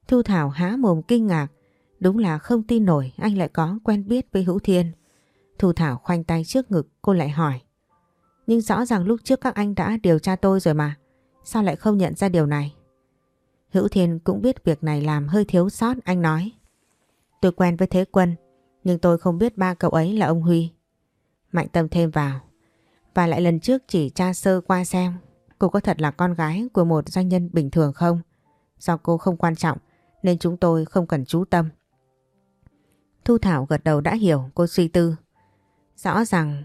Thu Thảo há mồm kinh ngạc. Đúng là không tin nổi anh lại có quen biết với Hữu Thiên. Thu Thảo khoanh tay trước ngực cô lại hỏi. Nhưng rõ ràng lúc trước các anh đã điều tra tôi rồi mà. Sao lại không nhận ra điều này? Hữu Thiên cũng biết việc này làm hơi thiếu sót, anh nói. Tôi quen với Thế Quân, nhưng tôi không biết ba cậu ấy là ông Huy. Mạnh tâm thêm vào. Và lại lần trước chỉ tra sơ qua xem, cô có thật là con gái của một doanh nhân bình thường không? Do cô không quan trọng, nên chúng tôi không cần chú tâm. Thu Thảo gật đầu đã hiểu, cô suy tư. Rõ ràng,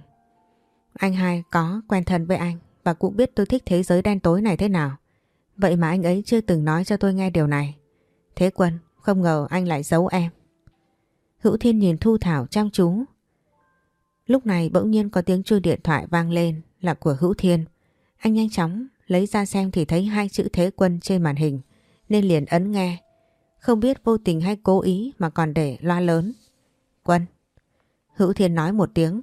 anh hai có quen thân với anh và cũng biết tôi thích thế giới đen tối này thế nào. Vậy mà anh ấy chưa từng nói cho tôi nghe điều này. Thế Quân, không ngờ anh lại giấu em. Hữu Thiên nhìn Thu Thảo chăm chú. Lúc này bỗng nhiên có tiếng chuông điện thoại vang lên là của Hữu Thiên. Anh nhanh chóng lấy ra xem thì thấy hai chữ Thế Quân trên màn hình nên liền ấn nghe. Không biết vô tình hay cố ý mà còn để loa lớn. Quân. Hữu Thiên nói một tiếng.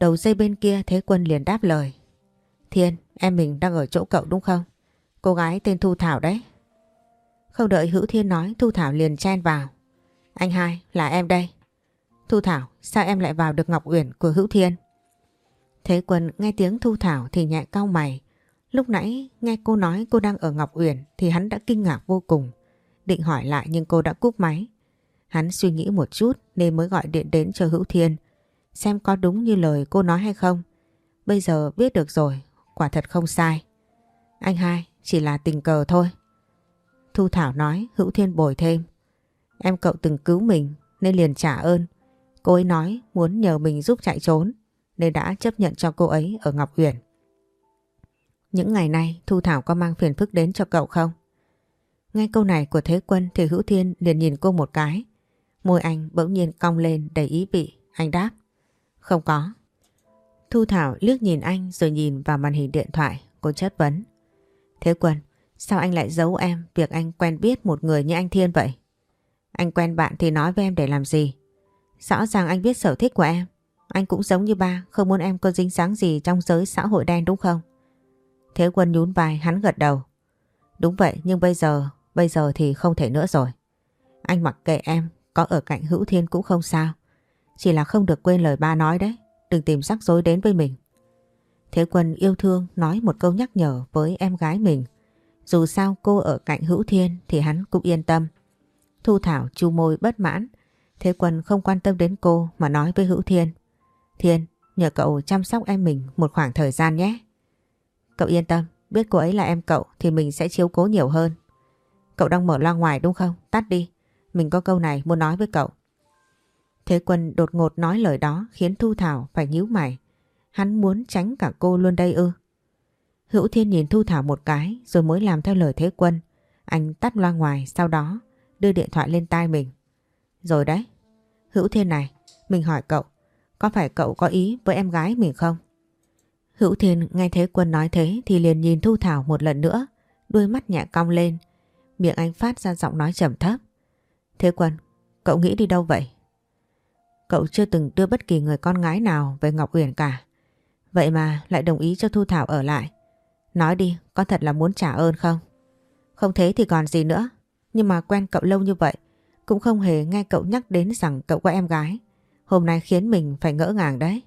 Đầu dây bên kia Thế Quân liền đáp lời. Thiên, em mình đang ở chỗ cậu đúng không? Cô gái tên Thu Thảo đấy. Không đợi Hữu Thiên nói Thu Thảo liền chen vào. Anh hai, là em đây. Thu Thảo, sao em lại vào được Ngọc Uyển của Hữu Thiên? Thế Quân nghe tiếng Thu Thảo thì nhẹ cau mày. Lúc nãy nghe cô nói cô đang ở Ngọc Uyển thì hắn đã kinh ngạc vô cùng. Định hỏi lại nhưng cô đã cúp máy. Hắn suy nghĩ một chút nên mới gọi điện đến cho Hữu Thiên. Xem có đúng như lời cô nói hay không. Bây giờ biết được rồi, quả thật không sai. Anh hai, chỉ là tình cờ thôi. Thu Thảo nói, Hữu Thiên bồi thêm. Em cậu từng cứu mình, nên liền trả ơn. Cô ấy nói, muốn nhờ mình giúp chạy trốn, nên đã chấp nhận cho cô ấy ở Ngọc Huyền. Những ngày nay, Thu Thảo có mang phiền phức đến cho cậu không? Nghe câu này của Thế Quân thì Hữu Thiên liền nhìn cô một cái. Môi anh bỗng nhiên cong lên đầy ý vị. Anh đáp. Không có. Thu Thảo liếc nhìn anh rồi nhìn vào màn hình điện thoại. Cô chất vấn. Thế Quân, sao anh lại giấu em việc anh quen biết một người như anh Thiên vậy? Anh quen bạn thì nói với em để làm gì? Rõ ràng anh biết sở thích của em. Anh cũng giống như ba, không muốn em có dính dáng gì trong giới xã hội đen đúng không? Thế Quân nhún vai hắn gật đầu. Đúng vậy nhưng bây giờ, bây giờ thì không thể nữa rồi. Anh mặc kệ em, có ở cạnh Hữu Thiên cũng không sao. Chỉ là không được quên lời ba nói đấy, đừng tìm rắc rối đến với mình. Thế Quân yêu thương nói một câu nhắc nhở với em gái mình. Dù sao cô ở cạnh Hữu Thiên thì hắn cũng yên tâm. Thu Thảo chu môi bất mãn. Thế Quân không quan tâm đến cô mà nói với Hữu Thiên. Thiên, nhờ cậu chăm sóc em mình một khoảng thời gian nhé. Cậu yên tâm, biết cô ấy là em cậu thì mình sẽ chiếu cố nhiều hơn. Cậu đang mở loa ngoài đúng không? Tắt đi. Mình có câu này muốn nói với cậu. Thế Quân đột ngột nói lời đó khiến Thu Thảo phải nhíu mày. Hắn muốn tránh cả cô luôn đây ư. Hữu Thiên nhìn Thu Thảo một cái rồi mới làm theo lời Thế Quân. Anh tắt loa ngoài sau đó đưa điện thoại lên tai mình. Rồi đấy. Hữu Thiên này, mình hỏi cậu, có phải cậu có ý với em gái mình không? Hữu Thiên nghe Thế Quân nói thế thì liền nhìn Thu Thảo một lần nữa, đuôi mắt nhẹ cong lên. Miệng anh phát ra giọng nói trầm thấp. Thế Quân, cậu nghĩ đi đâu vậy? Cậu chưa từng đưa bất kỳ người con gái nào về Ngọc Uyển cả. Vậy mà lại đồng ý cho Thu Thảo ở lại. Nói đi, có thật là muốn trả ơn không? Không thế thì còn gì nữa. Nhưng mà quen cậu lâu như vậy, cũng không hề nghe cậu nhắc đến rằng cậu có em gái. Hôm nay khiến mình phải ngỡ ngàng đấy.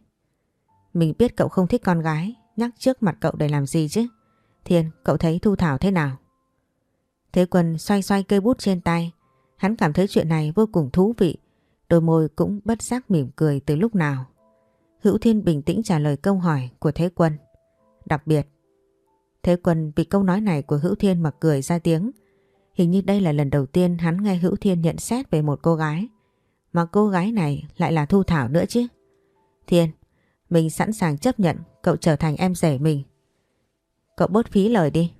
Mình biết cậu không thích con gái, nhắc trước mặt cậu để làm gì chứ. Thiên, cậu thấy Thu Thảo thế nào? Thế Quân xoay xoay cây bút trên tay. Hắn cảm thấy chuyện này vô cùng thú vị. Đôi môi cũng bất giác mỉm cười từ lúc nào. Hữu Thiên bình tĩnh trả lời câu hỏi của Thế Quân. Đặc biệt, Thế Quân vì câu nói này của Hữu Thiên mà cười ra tiếng. Hình như đây là lần đầu tiên hắn nghe Hữu Thiên nhận xét về một cô gái. Mà cô gái này lại là Thu Thảo nữa chứ. Thiên, mình sẵn sàng chấp nhận cậu trở thành em rể mình. Cậu bớt phí lời đi.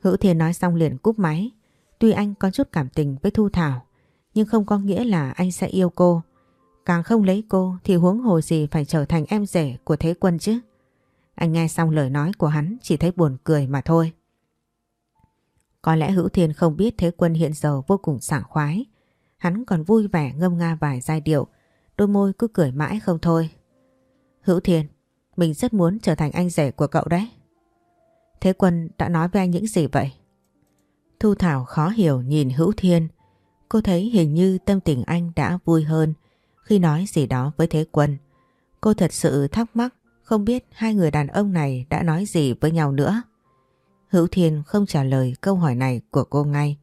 Hữu Thiên nói xong liền cúp máy. Tuy anh có chút cảm tình với Thu Thảo, nhưng không có nghĩa là anh sẽ yêu cô. Càng không lấy cô thì huống hồ gì phải trở thành em rể của Thế Quân chứ. Anh nghe xong lời nói của hắn chỉ thấy buồn cười mà thôi. Có lẽ Hữu Thiên không biết Thế Quân hiện giờ vô cùng sảng khoái. Hắn còn vui vẻ ngâm nga vài giai điệu, đôi môi cứ cười mãi không thôi. Hữu Thiên, mình rất muốn trở thành anh rể của cậu đấy. Thế Quân đã nói với anh những gì vậy? Thu Thảo khó hiểu nhìn Hữu Thiên. Cô thấy hình như tâm tình anh đã vui hơn khi nói gì đó với Thế Quân. Cô thật sự thắc mắc, không biết hai người đàn ông này đã nói gì với nhau nữa. Hữu Thiên không trả lời câu hỏi này của cô ngay,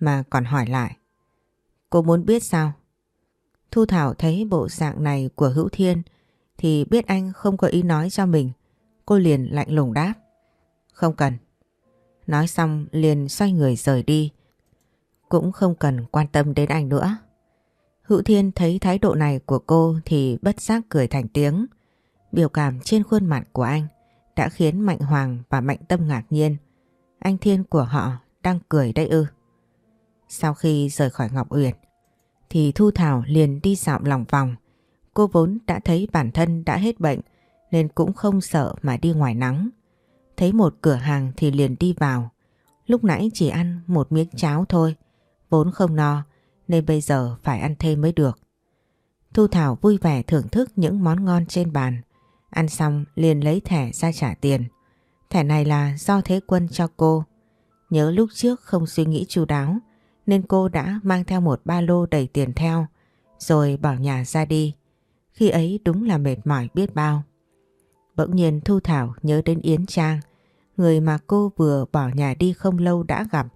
mà còn hỏi lại. Cô muốn biết sao? Thu Thảo thấy bộ dạng này của Hữu Thiên thì biết anh không có ý nói cho mình. Cô liền lạnh lùng đáp. Không cần. Nói xong liền xoay người rời đi. Cũng không cần quan tâm đến anh nữa. Hữu Thiên thấy thái độ này của cô thì bất giác cười thành tiếng. Biểu cảm trên khuôn mặt của anh đã khiến Mạnh Hoàng và Mạnh Tâm ngạc nhiên. Anh Thiên của họ đang cười đây ư. Sau khi rời khỏi Ngọc Uyển thì Thu Thảo liền đi dạo lòng vòng. Cô vốn đã thấy bản thân đã hết bệnh nên cũng không sợ mà đi ngoài nắng. Thấy một cửa hàng thì liền đi vào. Lúc nãy chỉ ăn một miếng cháo thôi, vốn không no nên bây giờ phải ăn thêm mới được. Thu Thảo vui vẻ thưởng thức những món ngon trên bàn. Ăn xong liền lấy thẻ ra trả tiền. Thẻ này là do Thế Quân cho cô. Nhớ lúc trước không suy nghĩ chu đáo nên cô đã mang theo một ba lô đầy tiền theo rồi bảo nhà ra đi. Khi ấy đúng là mệt mỏi biết bao. Bỗng nhiên Thu Thảo nhớ đến Yến Trang, người mà cô vừa bỏ nhà đi không lâu đã gặp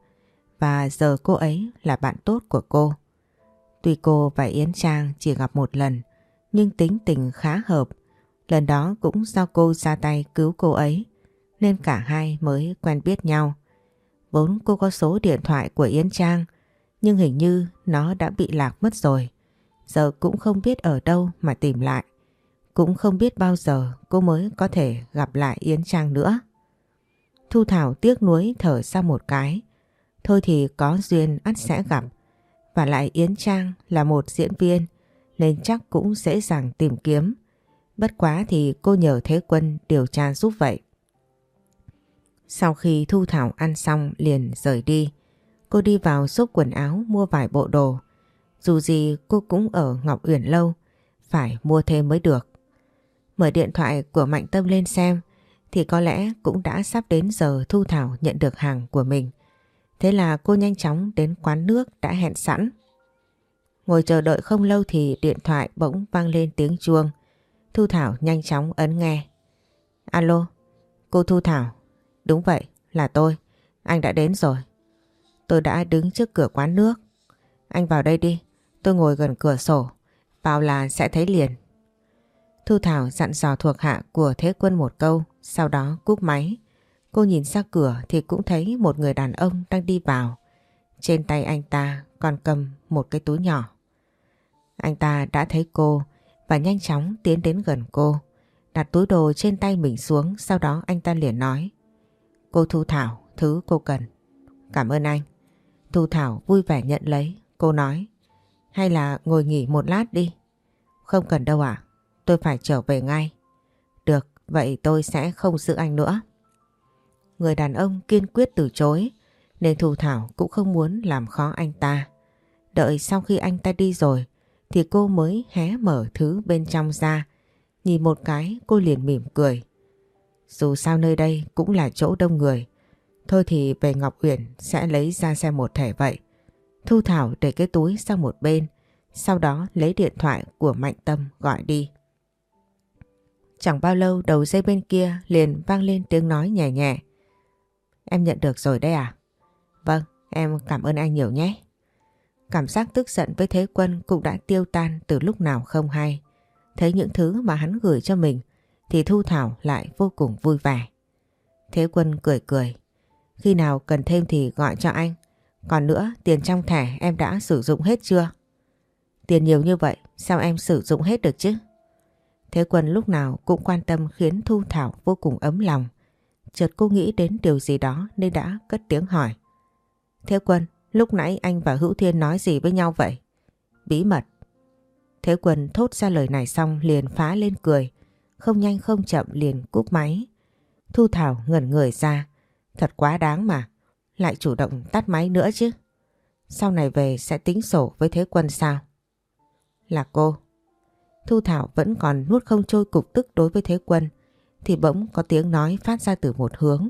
và giờ cô ấy là bạn tốt của cô. Tuy cô và Yến Trang chỉ gặp một lần, nhưng tính tình khá hợp. Lần đó cũng do cô ra tay cứu cô ấy, nên cả hai mới quen biết nhau. Vốn cô có số điện thoại của Yến Trang, nhưng hình như nó đã bị lạc mất rồi. Giờ cũng không biết ở đâu mà tìm lại. Cũng không biết bao giờ cô mới có thể gặp lại Yến Trang nữa. Thu Thảo tiếc nuối thở ra một cái. Thôi thì có duyên ắt sẽ gặp. Và lại Yến Trang là một diễn viên nên chắc cũng dễ dàng tìm kiếm. Bất quá thì cô nhờ Thế Quân điều tra giúp vậy. Sau khi Thu Thảo ăn xong liền rời đi. Cô đi vào shop quần áo mua vài bộ đồ. Dù gì cô cũng ở Ngọc Uyển lâu, phải mua thêm mới được. Mở điện thoại của Mạnh Tâm lên xem thì có lẽ cũng đã sắp đến giờ Thu Thảo nhận được hàng của mình. Thế là cô nhanh chóng đến quán nước đã hẹn sẵn. Ngồi chờ đợi không lâu thì điện thoại bỗng vang lên tiếng chuông. Thu Thảo nhanh chóng ấn nghe. Alo, cô Thu Thảo. Đúng vậy, là tôi. Anh đã đến rồi. Tôi đã đứng trước cửa quán nước. Anh vào đây đi, tôi ngồi gần cửa sổ. Vào là sẽ thấy liền. Thu Thảo dặn dò thuộc hạ của Thế Quân một câu, sau đó cúp máy. Cô nhìn ra cửa thì cũng thấy một người đàn ông đang đi vào. Trên tay anh ta còn cầm một cái túi nhỏ. Anh ta đã thấy cô và nhanh chóng tiến đến gần cô. Đặt túi đồ trên tay mình xuống sau đó anh ta liền nói. Cô Thu Thảo, thứ cô cần. Cảm ơn anh. Thu Thảo vui vẻ nhận lấy. Cô nói. Hay là ngồi nghỉ một lát đi. Không cần đâu ạ. Tôi phải trở về ngay. Được, vậy tôi sẽ không giữ anh nữa. Người đàn ông kiên quyết từ chối, nên Thu Thảo cũng không muốn làm khó anh ta. Đợi sau khi anh ta đi rồi, thì cô mới hé mở thứ bên trong ra. Nhìn một cái cô liền mỉm cười. Dù sao nơi đây cũng là chỗ đông người. Thôi thì về Ngọc Uyển sẽ lấy ra xem một thẻ vậy. Thu Thảo để cái túi sang một bên. Sau đó lấy điện thoại của Mạnh Tâm gọi đi. Chẳng bao lâu đầu dây bên kia liền vang lên tiếng nói nhẹ nhẹ. Em nhận được rồi đấy à? Vâng, em cảm ơn anh nhiều nhé. Cảm giác tức giận với Thế Quân cũng đã tiêu tan từ lúc nào không hay. Thấy những thứ mà hắn gửi cho mình thì Thu Thảo lại vô cùng vui vẻ. Thế Quân cười cười. Khi nào cần thêm thì gọi cho anh. Còn nữa, tiền trong thẻ em đã sử dụng hết chưa? Tiền nhiều như vậy, sao em sử dụng hết được chứ? Thế Quân lúc nào cũng quan tâm khiến Thu Thảo vô cùng ấm lòng. Chợt cô nghĩ đến điều gì đó nên đã cất tiếng hỏi. Thế Quân, lúc nãy anh và Hữu Thiên nói gì với nhau vậy? Bí mật. Thế Quân thốt ra lời này xong liền phá lên cười. Không nhanh không chậm liền cúp máy. Thu Thảo ngẩn người ra. Thật quá đáng mà. Lại chủ động tắt máy nữa chứ. Sau này về sẽ tính sổ với Thế Quân sao? Là cô. Thu Thảo vẫn còn nuốt không trôi cục tức đối với Thế Quân thì bỗng có tiếng nói phát ra từ một hướng.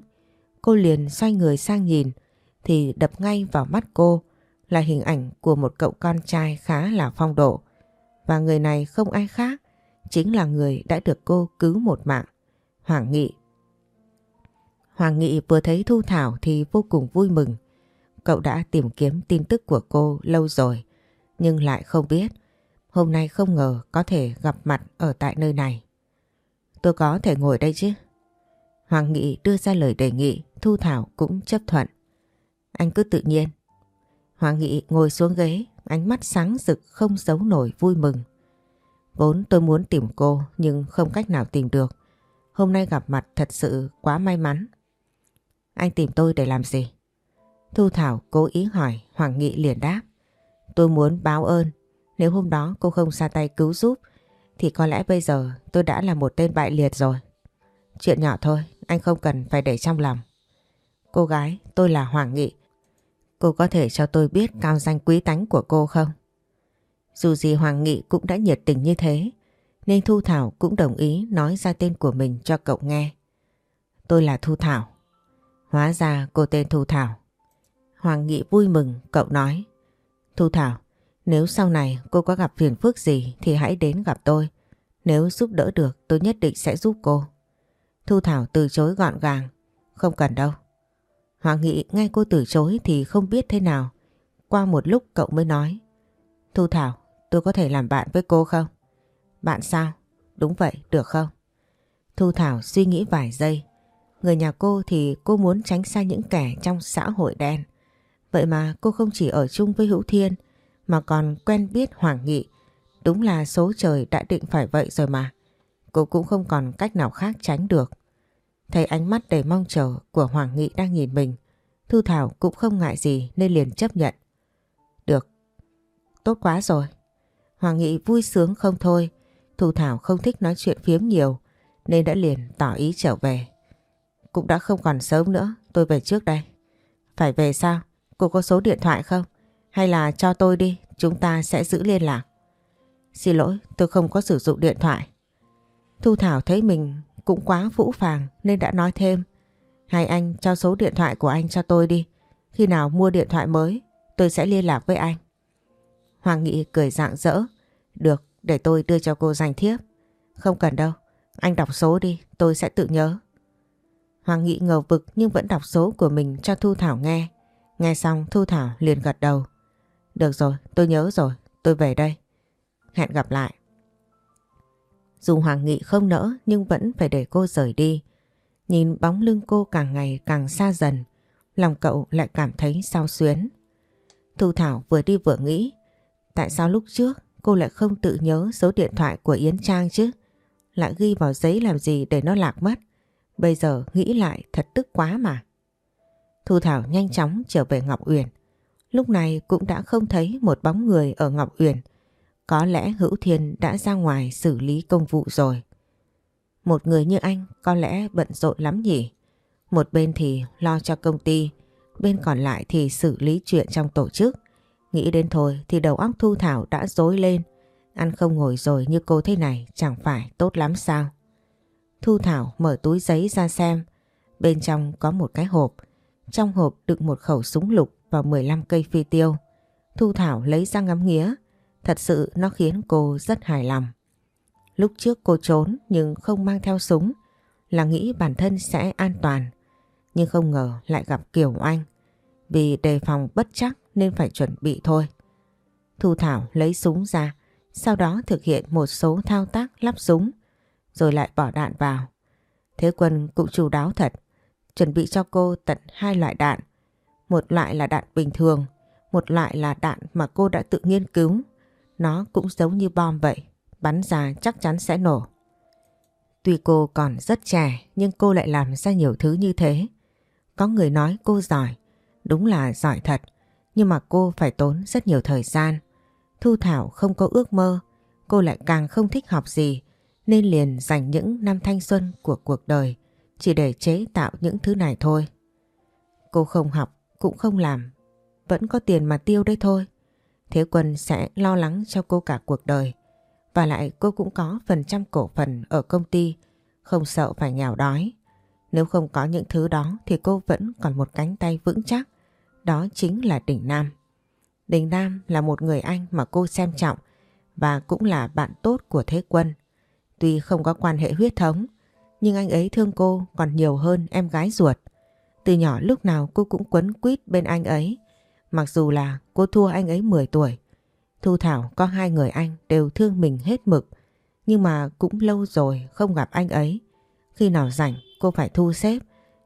Cô liền xoay người sang nhìn thì đập ngay vào mắt cô là hình ảnh của một cậu con trai khá là phong độ. Và người này không ai khác, chính là người đã được cô cứu một mạng, Hoàng Nghị. Hoàng Nghị vừa thấy Thu Thảo thì vô cùng vui mừng. Cậu đã tìm kiếm tin tức của cô lâu rồi, nhưng lại không biết Hôm nay không ngờ có thể gặp mặt ở tại nơi này. Tôi có thể ngồi đây chứ? Hoàng Nghị đưa ra lời đề nghị, Thu Thảo cũng chấp thuận. Anh cứ tự nhiên. Hoàng Nghị ngồi xuống ghế, ánh mắt sáng rực không giấu nổi vui mừng. Vốn tôi muốn tìm cô nhưng không cách nào tìm được. Hôm nay gặp mặt thật sự quá may mắn. Anh tìm tôi để làm gì? Thu Thảo cố ý hỏi, Hoàng Nghị liền đáp. Tôi muốn báo ơn nếu hôm đó cô không ra tay cứu giúp thì có lẽ bây giờ tôi đã là một tên bại liệt rồi. Chuyện nhỏ thôi, anh không cần phải để trong lòng. Cô gái, tôi là Hoàng Nghị. Cô có thể cho tôi biết cao danh quý tánh của cô không? Dù gì Hoàng Nghị cũng đã nhiệt tình như thế, nên Thu Thảo cũng đồng ý nói ra tên của mình cho cậu nghe. Tôi là Thu Thảo. Hóa ra cô tên Thu Thảo. Hoàng Nghị vui mừng, cậu nói. Thu Thảo, nếu sau này cô có gặp phiền phức gì thì hãy đến gặp tôi. Nếu giúp đỡ được tôi nhất định sẽ giúp cô. Thu Thảo từ chối gọn gàng. Không cần đâu. Hoàng Nghị nghe cô từ chối thì không biết thế nào. Qua một lúc cậu mới nói. Thu Thảo, tôi có thể làm bạn với cô không? Bạn sao? Đúng vậy, được không? Thu Thảo suy nghĩ vài giây. Người nhà cô thì cô muốn tránh xa những kẻ trong xã hội đen. Vậy mà cô không chỉ ở chung với Hữu Thiên mà còn quen biết Hoàng Nghị. Đúng là số trời đã định phải vậy rồi mà. Cô cũng không còn cách nào khác tránh được. Thấy ánh mắt đầy mong chờ của Hoàng Nghị đang nhìn mình, Thu Thảo cũng không ngại gì nên liền chấp nhận. Được, tốt quá rồi. Hoàng Nghị vui sướng không thôi, Thu Thảo không thích nói chuyện phiếm nhiều nên đã liền tỏ ý trở về. Cũng đã không còn sớm nữa, tôi về trước đây. Phải về sao? Cô có số điện thoại không? Hay là cho tôi đi, chúng ta sẽ giữ liên lạc. Xin lỗi, tôi không có sử dụng điện thoại. Thu Thảo thấy mình cũng quá vũ phàng nên đã nói thêm. Hay anh cho số điện thoại của anh cho tôi đi. Khi nào mua điện thoại mới, tôi sẽ liên lạc với anh. Hoàng Nghị cười rạng rỡ. Được, để tôi đưa cho cô danh thiếp. Không cần đâu, anh đọc số đi, tôi sẽ tự nhớ. Hoàng Nghị ngờ vực nhưng vẫn đọc số của mình cho Thu Thảo nghe. Nghe xong Thu Thảo liền gật đầu. Được rồi, tôi nhớ rồi, tôi về đây. Hẹn gặp lại. Dù Hoàng Nghị không nỡ nhưng vẫn phải để cô rời đi. Nhìn bóng lưng cô càng ngày càng xa dần, lòng cậu lại cảm thấy sao xuyến. Thu Thảo vừa đi vừa nghĩ, tại sao lúc trước cô lại không tự nhớ số điện thoại của Yến Trang chứ? Lại ghi vào giấy làm gì để nó lạc mất? Bây giờ nghĩ lại thật tức quá mà. Thu Thảo nhanh chóng trở về Ngọc Uyển. Lúc này cũng đã không thấy một bóng người ở Ngọc Uyển. Có lẽ Hữu Thiên đã ra ngoài xử lý công vụ rồi. Một người như anh có lẽ bận rộn lắm nhỉ. Một bên thì lo cho công ty, bên còn lại thì xử lý chuyện trong tổ chức. Nghĩ đến thôi thì đầu óc Thu Thảo đã dối lên. Ăn không ngồi rồi như cô thế này chẳng phải tốt lắm sao. Thu Thảo mở túi giấy ra xem. Bên trong có một cái hộp. Trong hộp đựng một khẩu súng lục và 15 cây phi tiêu. Thu Thảo lấy ra ngắm nghía. Thật sự nó khiến cô rất hài lòng. Lúc trước cô trốn nhưng không mang theo súng là nghĩ bản thân sẽ an toàn. Nhưng không ngờ lại gặp Kiều Anh. Vì đề phòng bất chắc nên phải chuẩn bị thôi. Thu Thảo lấy súng ra, sau đó thực hiện một số thao tác lắp súng, rồi lại bỏ đạn vào. Thế Quân cũng chủ đáo thật, chuẩn bị cho cô tận hai loại đạn. Một loại là đạn bình thường, một loại là đạn mà cô đã tự nghiên cứu. Nó cũng giống như bom vậy, bắn ra chắc chắn sẽ nổ. Tuy cô còn rất trẻ nhưng cô lại làm ra nhiều thứ như thế. Có người nói cô giỏi, đúng là giỏi thật, nhưng mà cô phải tốn rất nhiều thời gian. Thu Thảo không có ước mơ, cô lại càng không thích học gì, nên liền dành những năm thanh xuân của cuộc đời chỉ để chế tạo những thứ này thôi. Cô không học, cũng không làm, vẫn có tiền mà tiêu đấy thôi. Thế Quân sẽ lo lắng cho cô cả cuộc đời. Và lại cô cũng có phần trăm cổ phần ở công ty, không sợ phải nghèo đói. Nếu không có những thứ đó thì cô vẫn còn một cánh tay vững chắc, đó chính là Đình Nam. Đình Nam là một người anh mà cô xem trọng và cũng là bạn tốt của Thế Quân. Tuy không có quan hệ huyết thống, nhưng anh ấy thương cô còn nhiều hơn em gái ruột. Từ nhỏ lúc nào cô cũng quấn quýt bên anh ấy, mặc dù là cô thua anh ấy 10 tuổi. Thu Thảo có hai người anh đều thương mình hết mực, nhưng mà cũng lâu rồi không gặp anh ấy. Khi nào rảnh cô phải thu xếp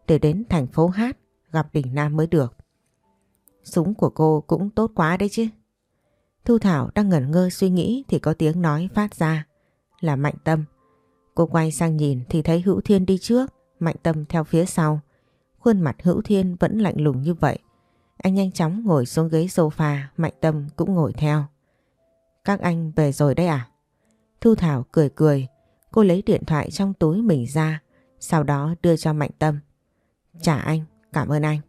để đến thành phố hát gặp Đình Nam mới được. Súng của cô cũng tốt quá đấy chứ. Thu Thảo đang ngẩn ngơ suy nghĩ thì có tiếng nói phát ra là Mạnh Tâm. Cô quay sang nhìn thì thấy Hữu Thiên đi trước, Mạnh Tâm theo phía sau. Khuôn mặt Hữu Thiên vẫn lạnh lùng như vậy. Anh nhanh chóng ngồi xuống ghế sofa, Mạnh Tâm cũng ngồi theo. Các anh về rồi đấy à? Thu Thảo cười cười, cô lấy điện thoại trong túi mình ra, sau đó đưa cho Mạnh Tâm. Trả anh, cảm ơn anh.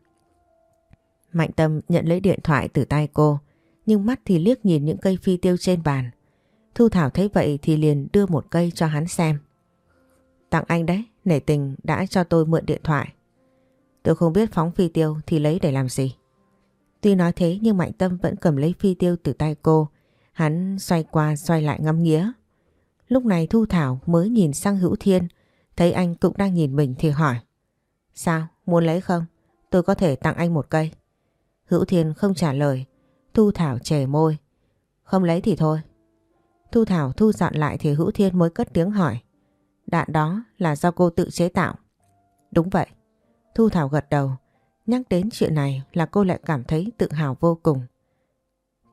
Mạnh Tâm nhận lấy điện thoại từ tay cô, nhưng mắt thì liếc nhìn những cây phi tiêu trên bàn. Thu Thảo thấy vậy thì liền đưa một cây cho hắn xem. Tặng anh đấy, nể tình đã cho tôi mượn điện thoại. Tôi không biết phóng phi tiêu thì lấy để làm gì. Tuy nói thế nhưng Mạnh Tâm vẫn cầm lấy phi tiêu từ tay cô. Hắn xoay qua xoay lại ngắm nghía. Lúc này Thu Thảo mới nhìn sang Hữu Thiên, thấy anh cũng đang nhìn mình thì hỏi. Sao, muốn lấy không? Tôi có thể tặng anh một cây. Hữu Thiên không trả lời. Thu Thảo chề môi. Không lấy thì thôi. Thu Thảo thu dọn lại thì Hữu Thiên mới cất tiếng hỏi. Đạn đó là do cô tự chế tạo. Đúng vậy. Thu Thảo gật đầu. Nhắc đến chuyện này là cô lại cảm thấy tự hào vô cùng.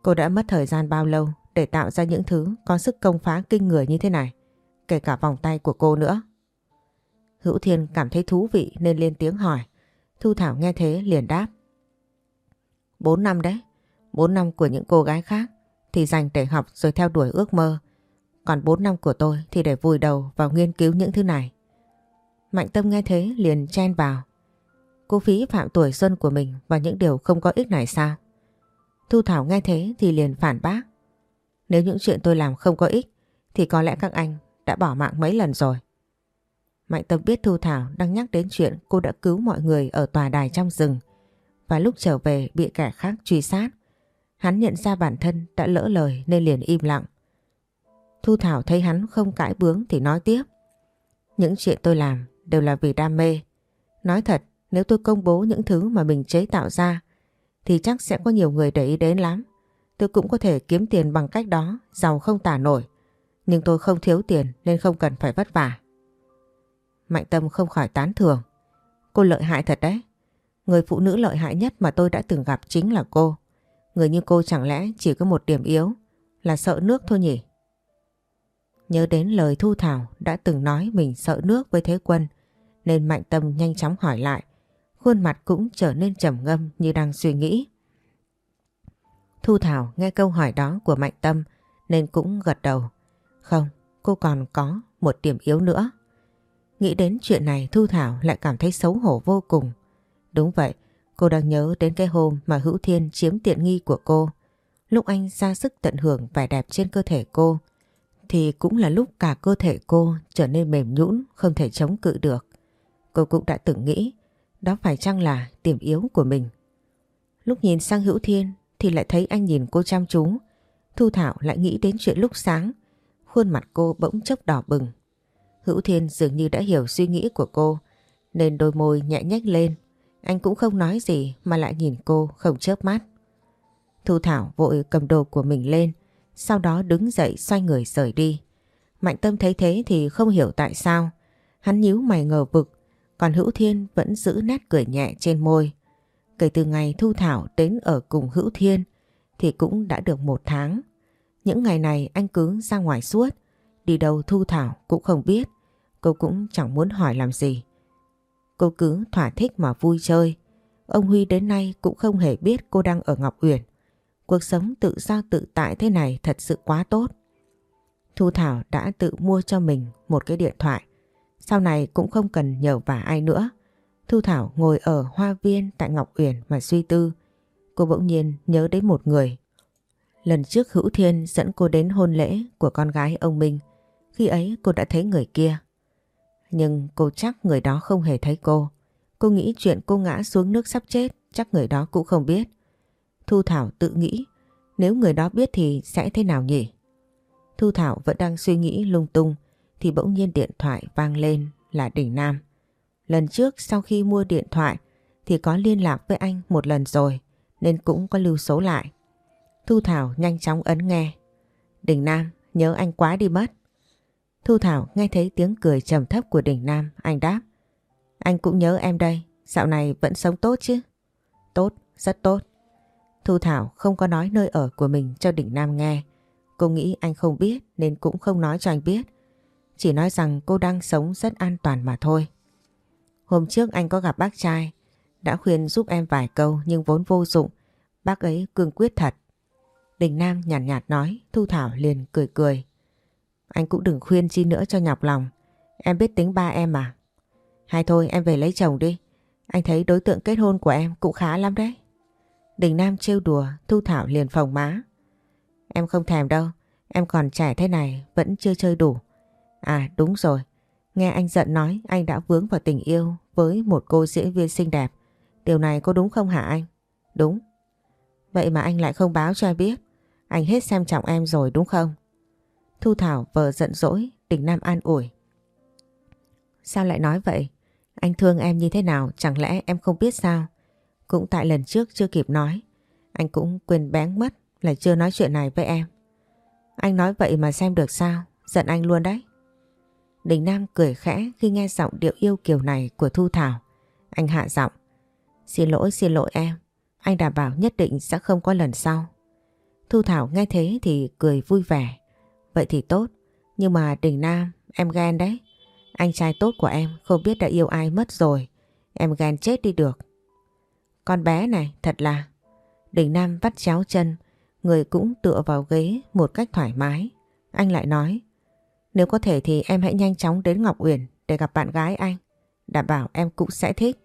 Cô đã mất thời gian bao lâu để tạo ra những thứ có sức công phá kinh người như thế này. Kể cả vòng tay của cô nữa. Hữu Thiên cảm thấy thú vị nên lên tiếng hỏi. Thu Thảo nghe thế liền đáp. Bốn năm đấy. Bốn năm của những cô gái khác thì dành để học rồi theo đuổi ước mơ. Còn bốn năm của tôi thì để vùi đầu vào nghiên cứu những thứ này. Mạnh Tâm nghe thế liền chen vào. Cô phí phạm tuổi xuân của mình và những điều không có ích này sao? Thu Thảo nghe thế thì liền phản bác. Nếu những chuyện tôi làm không có ích thì có lẽ các anh đã bỏ mạng mấy lần rồi. Mạnh Tâm biết Thu Thảo đang nhắc đến chuyện cô đã cứu mọi người ở tòa đài trong rừng và lúc trở về bị kẻ khác truy sát. Hắn nhận ra bản thân đã lỡ lời nên liền im lặng. Thu Thảo thấy hắn không cãi bướng thì nói tiếp. Những chuyện tôi làm đều là vì đam mê. Nói thật, nếu tôi công bố những thứ mà mình chế tạo ra thì chắc sẽ có nhiều người để ý đến lắm. Tôi cũng có thể kiếm tiền bằng cách đó, giàu không tả nổi. Nhưng tôi không thiếu tiền nên không cần phải vất vả. Mạnh Tâm không khỏi tán thưởng. Cô lợi hại thật đấy. Người phụ nữ lợi hại nhất mà tôi đã từng gặp chính là cô. Người như cô chẳng lẽ chỉ có một điểm yếu là sợ nước thôi nhỉ? Nhớ đến lời Thu Thảo đã từng nói mình sợ nước với Thế Quân nên Mạnh Tâm nhanh chóng hỏi lại. Khuôn mặt cũng trở nên trầm ngâm như đang suy nghĩ. Thu Thảo nghe câu hỏi đó của Mạnh Tâm nên cũng gật đầu. Không, cô còn có một điểm yếu nữa. Nghĩ đến chuyện này Thu Thảo lại cảm thấy xấu hổ vô cùng. Đúng vậy, cô đang nhớ đến cái hôm mà Hữu Thiên chiếm tiện nghi của cô. Lúc anh ra sức tận hưởng vẻ đẹp trên cơ thể cô, thì cũng là lúc cả cơ thể cô trở nên mềm nhũn không thể chống cự được. Cô cũng đã từng nghĩ đó phải chăng là điểm yếu của mình. Lúc nhìn sang Hữu Thiên thì lại thấy anh nhìn cô chăm chú. Thu Thảo lại nghĩ đến chuyện lúc sáng. Khuôn mặt cô bỗng chốc đỏ bừng. Hữu Thiên dường như đã hiểu suy nghĩ của cô, nên đôi môi nhẹ nhách lên. Anh cũng không nói gì mà lại nhìn cô không chớp mắt. Thu Thảo vội cầm đồ của mình lên, sau đó đứng dậy xoay người rời đi. Mạnh Tâm thấy thế thì không hiểu tại sao. Hắn nhíu mày ngờ vực còn Hữu Thiên vẫn giữ nét cười nhẹ trên môi. Kể từ ngày Thu Thảo đến ở cùng Hữu Thiên thì cũng đã được một tháng. Những ngày này anh cứ ra ngoài suốt, đi đâu Thu Thảo cũng không biết. Cô cũng chẳng muốn hỏi làm gì. Cô cứ thỏa thích mà vui chơi. Ông Huy đến nay cũng không hề biết cô đang ở Ngọc Uyển. Cuộc sống tự do tự tại thế này thật sự quá tốt. Thu Thảo đã tự mua cho mình một cái điện thoại. Sau này cũng không cần nhờ vả ai nữa. Thu Thảo ngồi ở hoa viên tại Ngọc Uyển mà suy tư. Cô bỗng nhiên nhớ đến một người. Lần trước Hữu Thiên dẫn cô đến hôn lễ của con gái ông Minh. Khi ấy cô đã thấy người kia. Nhưng cô chắc người đó không hề thấy cô. Cô nghĩ chuyện cô ngã xuống nước sắp chết, chắc người đó cũng không biết. Thu Thảo tự nghĩ, nếu người đó biết thì sẽ thế nào nhỉ? Thu Thảo vẫn đang suy nghĩ lung tung thì bỗng nhiên điện thoại vang lên là Đình Nam. Lần trước sau khi mua điện thoại thì có liên lạc với anh một lần rồi nên cũng có lưu số lại. Thu Thảo nhanh chóng ấn nghe. Đình Nam nhớ anh quá đi mất. Thu Thảo nghe thấy tiếng cười trầm thấp của Đình Nam, anh đáp. Anh cũng nhớ em đây, dạo này vẫn sống tốt chứ? Tốt, rất tốt. Thu Thảo không có nói nơi ở của mình cho Đình Nam nghe. Cô nghĩ anh không biết nên cũng không nói cho anh biết. Chỉ nói rằng cô đang sống rất an toàn mà thôi. Hôm trước anh có gặp bác trai, đã khuyên giúp em vài câu nhưng vốn vô dụng. Bác ấy cương quyết thật. Đình Nam nhàn nhạt, nhạt nói, Thu Thảo liền cười cười. Anh cũng đừng khuyên chi nữa cho nhọc lòng. Em biết tính ba em mà. Hay thôi em về lấy chồng đi. Anh thấy đối tượng kết hôn của em cũng khá lắm đấy. Đình Nam trêu đùa, Thu Thảo liền phòng má. Em không thèm đâu, em còn trẻ thế này, vẫn chưa chơi đủ. À đúng rồi, nghe anh giận nói anh đã vướng vào tình yêu với một cô diễn viên xinh đẹp. Điều này có đúng không hả anh? Đúng. Vậy mà anh lại không báo cho em biết. Anh hết xem trọng em rồi đúng không? Thu Thảo vờ giận dỗi, Đình Nam an ủi. Sao lại nói vậy? Anh thương em như thế nào chẳng lẽ em không biết sao? Cũng tại lần trước chưa kịp nói. Anh cũng quên bén mất là chưa nói chuyện này với em. Anh nói vậy mà xem được sao? Giận anh luôn đấy. Đình Nam cười khẽ khi nghe giọng điệu yêu kiều này của Thu Thảo. Anh hạ giọng. Xin lỗi, xin lỗi em. Anh đảm bảo nhất định sẽ không có lần sau. Thu Thảo nghe thế thì cười vui vẻ. Vậy thì tốt. Nhưng mà Đình Nam, em ghen đấy. Anh trai tốt của em không biết đã yêu ai mất rồi. Em ghen chết đi được. Con bé này thật là... Đình Nam vắt chéo chân, người cũng tựa vào ghế một cách thoải mái. Anh lại nói, nếu có thể thì em hãy nhanh chóng đến Ngọc Uyển để gặp bạn gái anh. Đảm bảo em cũng sẽ thích.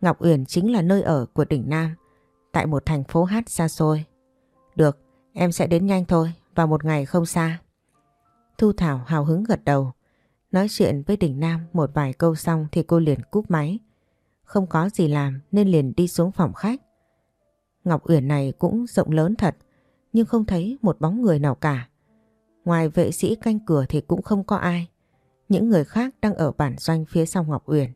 Ngọc Uyển chính là nơi ở của đỉnh Nam, tại một thành phố hát xa xôi. Được, em sẽ đến nhanh thôi, vào một ngày không xa. Thu Thảo hào hứng gật đầu. Nói chuyện với đỉnh Nam một vài câu xong thì cô liền cúp máy. Không có gì làm nên liền đi xuống phòng khách. Ngọc Uyển này cũng rộng lớn thật, nhưng không thấy một bóng người nào cả. Ngoài vệ sĩ canh cửa thì cũng không có ai. Những người khác đang ở bản doanh phía sau Ngọc Uyển.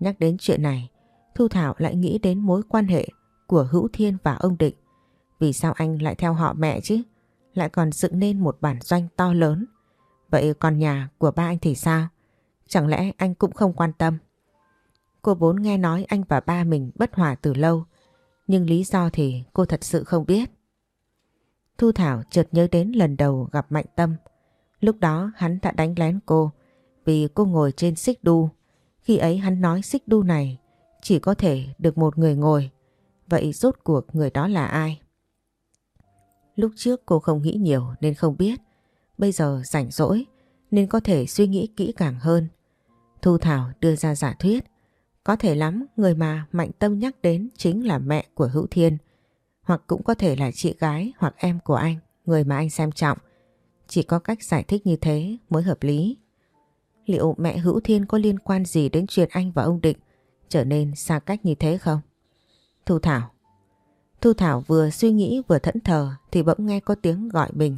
Nhắc đến chuyện này, Thu Thảo lại nghĩ đến mối quan hệ của Hữu Thiên và ông Định. Vì sao anh lại theo họ mẹ chứ? Lại còn dựng nên một bản doanh to lớn. Vậy còn nhà của ba anh thì sao? Chẳng lẽ anh cũng không quan tâm? Cô vốn nghe nói anh và ba mình bất hòa từ lâu. Nhưng lý do thì cô thật sự không biết. Thu Thảo chợt nhớ đến lần đầu gặp Mạnh Tâm. Lúc đó hắn đã đánh lén cô, vì cô ngồi trên xích đu. Khi ấy hắn nói xích đu này, chỉ có thể được một người ngồi. Vậy rốt cuộc người đó là ai? Lúc trước cô không nghĩ nhiều nên không biết. Bây giờ rảnh rỗi nên có thể suy nghĩ kỹ càng hơn. Thu Thảo đưa ra giả thuyết. Có thể lắm, người mà Mạnh Tâm nhắc đến chính là mẹ của Hữu Thiên. Hoặc cũng có thể là chị gái hoặc em của anh, người mà anh xem trọng. Chỉ có cách giải thích như thế mới hợp lý. Liệu mẹ Hữu Thiên có liên quan gì đến chuyện anh và ông Định trở nên xa cách như thế không? Thu Thảo Thu Thảo vừa suy nghĩ vừa thẫn thờ thì bỗng nghe có tiếng gọi mình.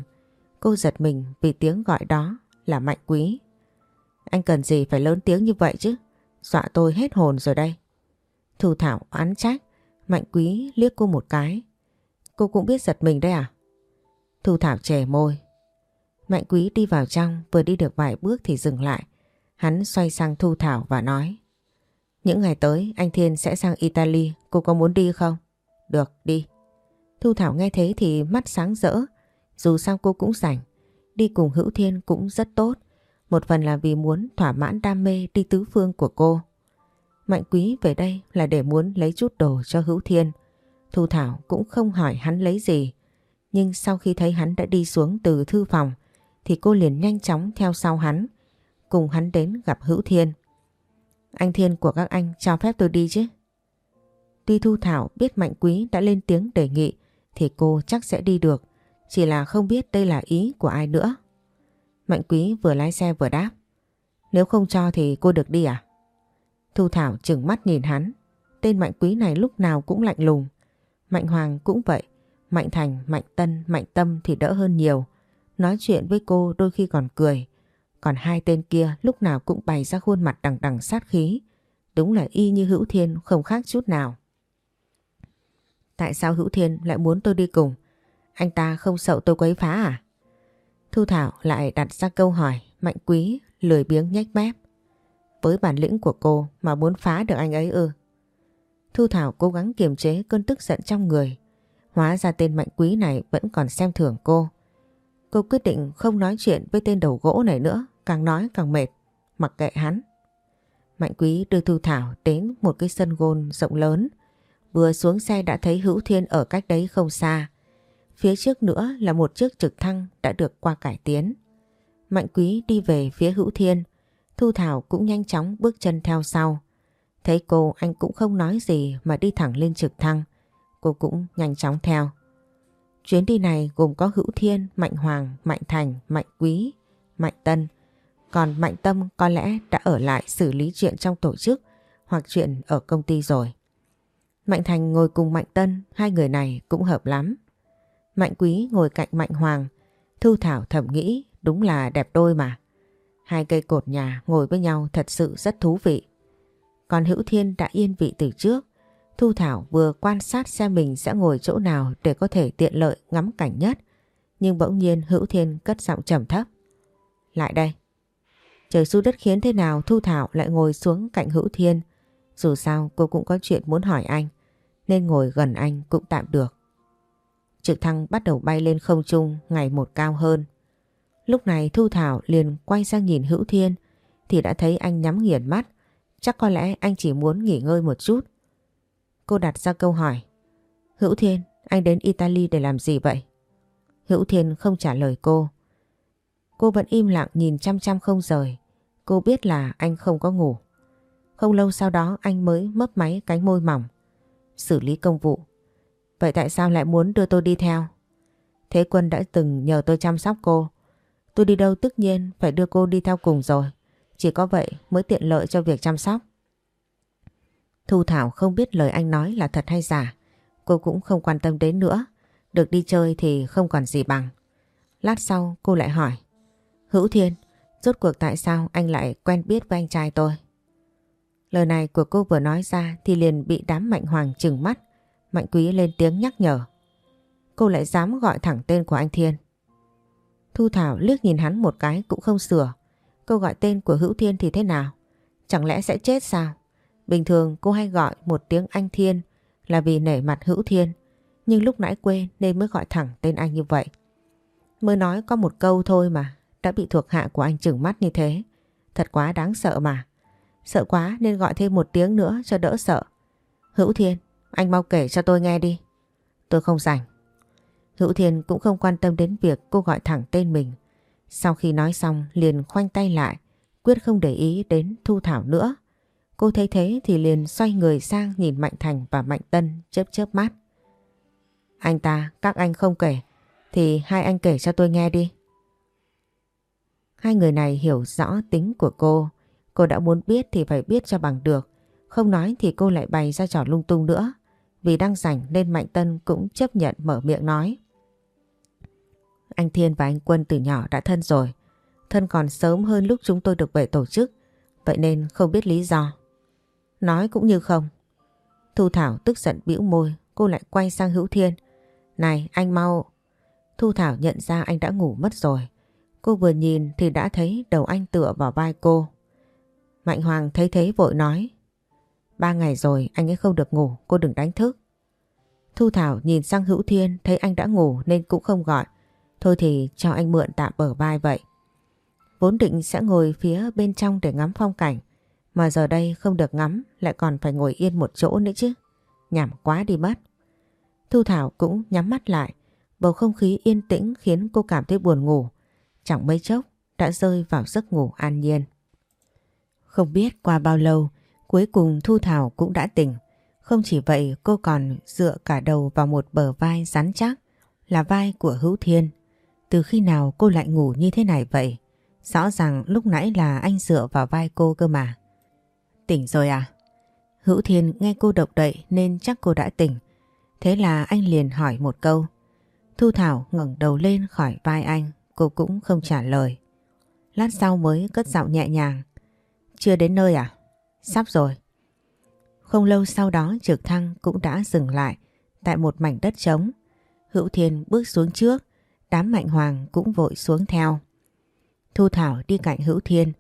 Cô giật mình vì tiếng gọi đó là Mạnh Quý. Anh cần gì phải lớn tiếng như vậy chứ? Dọa tôi hết hồn rồi đây. Thu Thảo oán trách. Mạnh Quý liếc cô một cái. Cô cũng biết giật mình đấy à? Thu Thảo chè môi. Mạnh Quý đi vào trong vừa đi được vài bước thì dừng lại. Hắn xoay sang Thu Thảo và nói. Những ngày tới anh Thiên sẽ sang Italy, cô có muốn đi không? Được, đi. Thu Thảo nghe thế thì mắt sáng rỡ. Dù sao cô cũng rảnh. Đi cùng Hữu Thiên cũng rất tốt. Một phần là vì muốn thỏa mãn đam mê đi tứ phương của cô. Mạnh Quý về đây là để muốn lấy chút đồ cho Hữu Thiên. Thu Thảo cũng không hỏi hắn lấy gì. Nhưng sau khi thấy hắn đã đi xuống từ thư phòng, thì cô liền nhanh chóng theo sau hắn. Cùng hắn đến gặp Hữu Thiên. Anh Thiên của các anh cho phép tôi đi chứ? Tuy Thu Thảo biết Mạnh Quý đã lên tiếng đề nghị, thì cô chắc sẽ đi được. Chỉ là không biết đây là ý của ai nữa. Mạnh Quý vừa lái xe vừa đáp. Nếu không cho thì cô được đi à? Thu Thảo chừng mắt nhìn hắn. Tên Mạnh Quý này lúc nào cũng lạnh lùng. Mạnh Hoàng cũng vậy. Mạnh Thành, Mạnh Tân, Mạnh Tâm thì đỡ hơn nhiều. Nói chuyện với cô đôi khi còn cười. Còn hai tên kia lúc nào cũng bày ra khuôn mặt đằng đằng sát khí. Đúng là y như Hữu Thiên không khác chút nào. Tại sao Hữu Thiên lại muốn tôi đi cùng? Anh ta không sợ tôi quấy phá à? Thu Thảo lại đặt ra câu hỏi mạnh quý, lười biếng nhách mép. Với bản lĩnh của cô mà muốn phá được anh ấy ư? Thu Thảo cố gắng kiềm chế cơn tức giận trong người. Hóa ra tên mạnh quý này vẫn còn xem thường cô. Cô quyết định không nói chuyện với tên đầu gỗ này nữa, càng nói càng mệt, mặc kệ hắn. Mạnh quý đưa Thu Thảo đến một cái sân gôn rộng lớn. Vừa xuống xe đã thấy Hữu Thiên ở cách đấy không xa. Phía trước nữa là một chiếc trực thăng đã được qua cải tiến. Mạnh quý đi về phía Hữu Thiên. Thu Thảo cũng nhanh chóng bước chân theo sau. Thấy cô anh cũng không nói gì mà đi thẳng lên trực thăng. Cô cũng nhanh chóng theo. Chuyến đi này gồm có Hữu Thiên, Mạnh Hoàng, Mạnh Thành, Mạnh Quý, Mạnh Tân. Còn Mạnh Tâm có lẽ đã ở lại xử lý chuyện trong tổ chức hoặc chuyện ở công ty rồi. Mạnh Thành ngồi cùng Mạnh Tân, hai người này cũng hợp lắm. Mạnh Quý ngồi cạnh Mạnh Hoàng, Thu Thảo thầm nghĩ đúng là đẹp đôi mà. Hai cây cột nhà ngồi với nhau thật sự rất thú vị. Còn Hữu Thiên đã yên vị từ trước, Thu Thảo vừa quan sát xem mình sẽ ngồi chỗ nào để có thể tiện lợi ngắm cảnh nhất. Nhưng bỗng nhiên Hữu Thiên cất giọng trầm thấp. Lại đây. Trời su đất khiến thế nào Thu Thảo lại ngồi xuống cạnh Hữu Thiên. Dù sao cô cũng có chuyện muốn hỏi anh. Nên ngồi gần anh cũng tạm được. Trực thăng bắt đầu bay lên không trung ngày một cao hơn. Lúc này Thu Thảo liền quay sang nhìn Hữu Thiên thì đã thấy anh nhắm nghiền mắt. Chắc có lẽ anh chỉ muốn nghỉ ngơi một chút. Cô đặt ra câu hỏi. Hữu Thiên, anh đến Italy để làm gì vậy? Hữu Thiên không trả lời cô. Cô vẫn im lặng nhìn chăm chăm không rời. Cô biết là anh không có ngủ. Không lâu sau đó anh mới mấp máy cánh môi mỏng. Xử lý công vụ. Vậy tại sao lại muốn đưa tôi đi theo? Thế Quân đã từng nhờ tôi chăm sóc cô. Tôi đi đâu tất nhiên phải đưa cô đi theo cùng rồi. Chỉ có vậy mới tiện lợi cho việc chăm sóc. Thu Thảo không biết lời anh nói là thật hay giả. Cô cũng không quan tâm đến nữa. Được đi chơi thì không còn gì bằng. Lát sau cô lại hỏi. Hữu Thiên, rốt cuộc tại sao anh lại quen biết với anh trai tôi? Lời này của cô vừa nói ra thì liền bị đám Mạnh Hoàng trừng mắt. Mạnh Quý lên tiếng nhắc nhở. Cô lại dám gọi thẳng tên của anh Thiên. Thu Thảo liếc nhìn hắn một cái cũng không sửa. Cô gọi tên của Hữu Thiên thì thế nào? Chẳng lẽ sẽ chết sao? Bình thường cô hay gọi một tiếng anh Thiên là vì nể mặt Hữu Thiên. Nhưng lúc nãy quên nên mới gọi thẳng tên anh như vậy. Mới nói có một câu thôi mà đã bị thuộc hạ của anh chừng mắt như thế. Thật quá đáng sợ mà. Sợ quá nên gọi thêm một tiếng nữa cho đỡ sợ. Hữu Thiên, anh mau kể cho tôi nghe đi. Tôi không rảnh. Hữu Thiên cũng không quan tâm đến việc cô gọi thẳng tên mình. Sau khi nói xong liền khoanh tay lại, quyết không để ý đến Thu Thảo nữa. Cô thấy thế thì liền xoay người sang nhìn Mạnh Thành và Mạnh Tân chớp chớp mắt. Anh ta, các anh không kể, thì hai anh kể cho tôi nghe đi. Hai người này hiểu rõ tính của cô. Cô đã muốn biết thì phải biết cho bằng được. Không nói thì cô lại bày ra trò lung tung nữa. Vì đang rảnh nên Mạnh Tân cũng chấp nhận mở miệng nói. Anh Thiên và anh Quân từ nhỏ đã thân rồi. Thân còn sớm hơn lúc chúng tôi được về tổ chức. Vậy nên không biết lý do. Nói cũng như không. Thu Thảo tức giận bĩu môi. Cô lại quay sang Hữu Thiên. Này anh mau. Thu Thảo nhận ra anh đã ngủ mất rồi. Cô vừa nhìn thì đã thấy đầu anh tựa vào vai cô. Mạnh Hoàng thấy thế vội nói. Ba ngày rồi anh ấy không được ngủ, cô đừng đánh thức. Thu Thảo nhìn sang Hữu Thiên thấy anh đã ngủ nên cũng không gọi. Thôi thì cho anh mượn tạm bờ vai vậy. Vốn định sẽ ngồi phía bên trong để ngắm phong cảnh. Mà giờ đây không được ngắm, lại còn phải ngồi yên một chỗ nữa chứ. Nhảm quá đi mất. Thu Thảo cũng nhắm mắt lại. Bầu không khí yên tĩnh khiến cô cảm thấy buồn ngủ. Chẳng mấy chốc, đã rơi vào giấc ngủ an nhiên. Không biết qua bao lâu, cuối cùng Thu Thảo cũng đã tỉnh. Không chỉ vậy, cô còn dựa cả đầu vào một bờ vai rắn chắc, là vai của Hữu Thiên. Từ khi nào cô lại ngủ như thế này vậy? Rõ ràng lúc nãy là anh dựa vào vai cô cơ mà. Tỉnh rồi à? Hữu Thiên nghe cô động đậy nên chắc cô đã tỉnh. Thế là anh liền hỏi một câu. Thu Thảo ngẩng đầu lên khỏi vai anh, cô cũng không trả lời. Lát sau mới cất giọng nhẹ nhàng. Chưa đến nơi à? Sắp rồi. Không lâu sau đó trực thăng cũng đã dừng lại tại một mảnh đất trống. Hữu Thiên bước xuống trước, đám mạnh hoàng cũng vội xuống theo. Thu Thảo đi cạnh Hữu Thiên,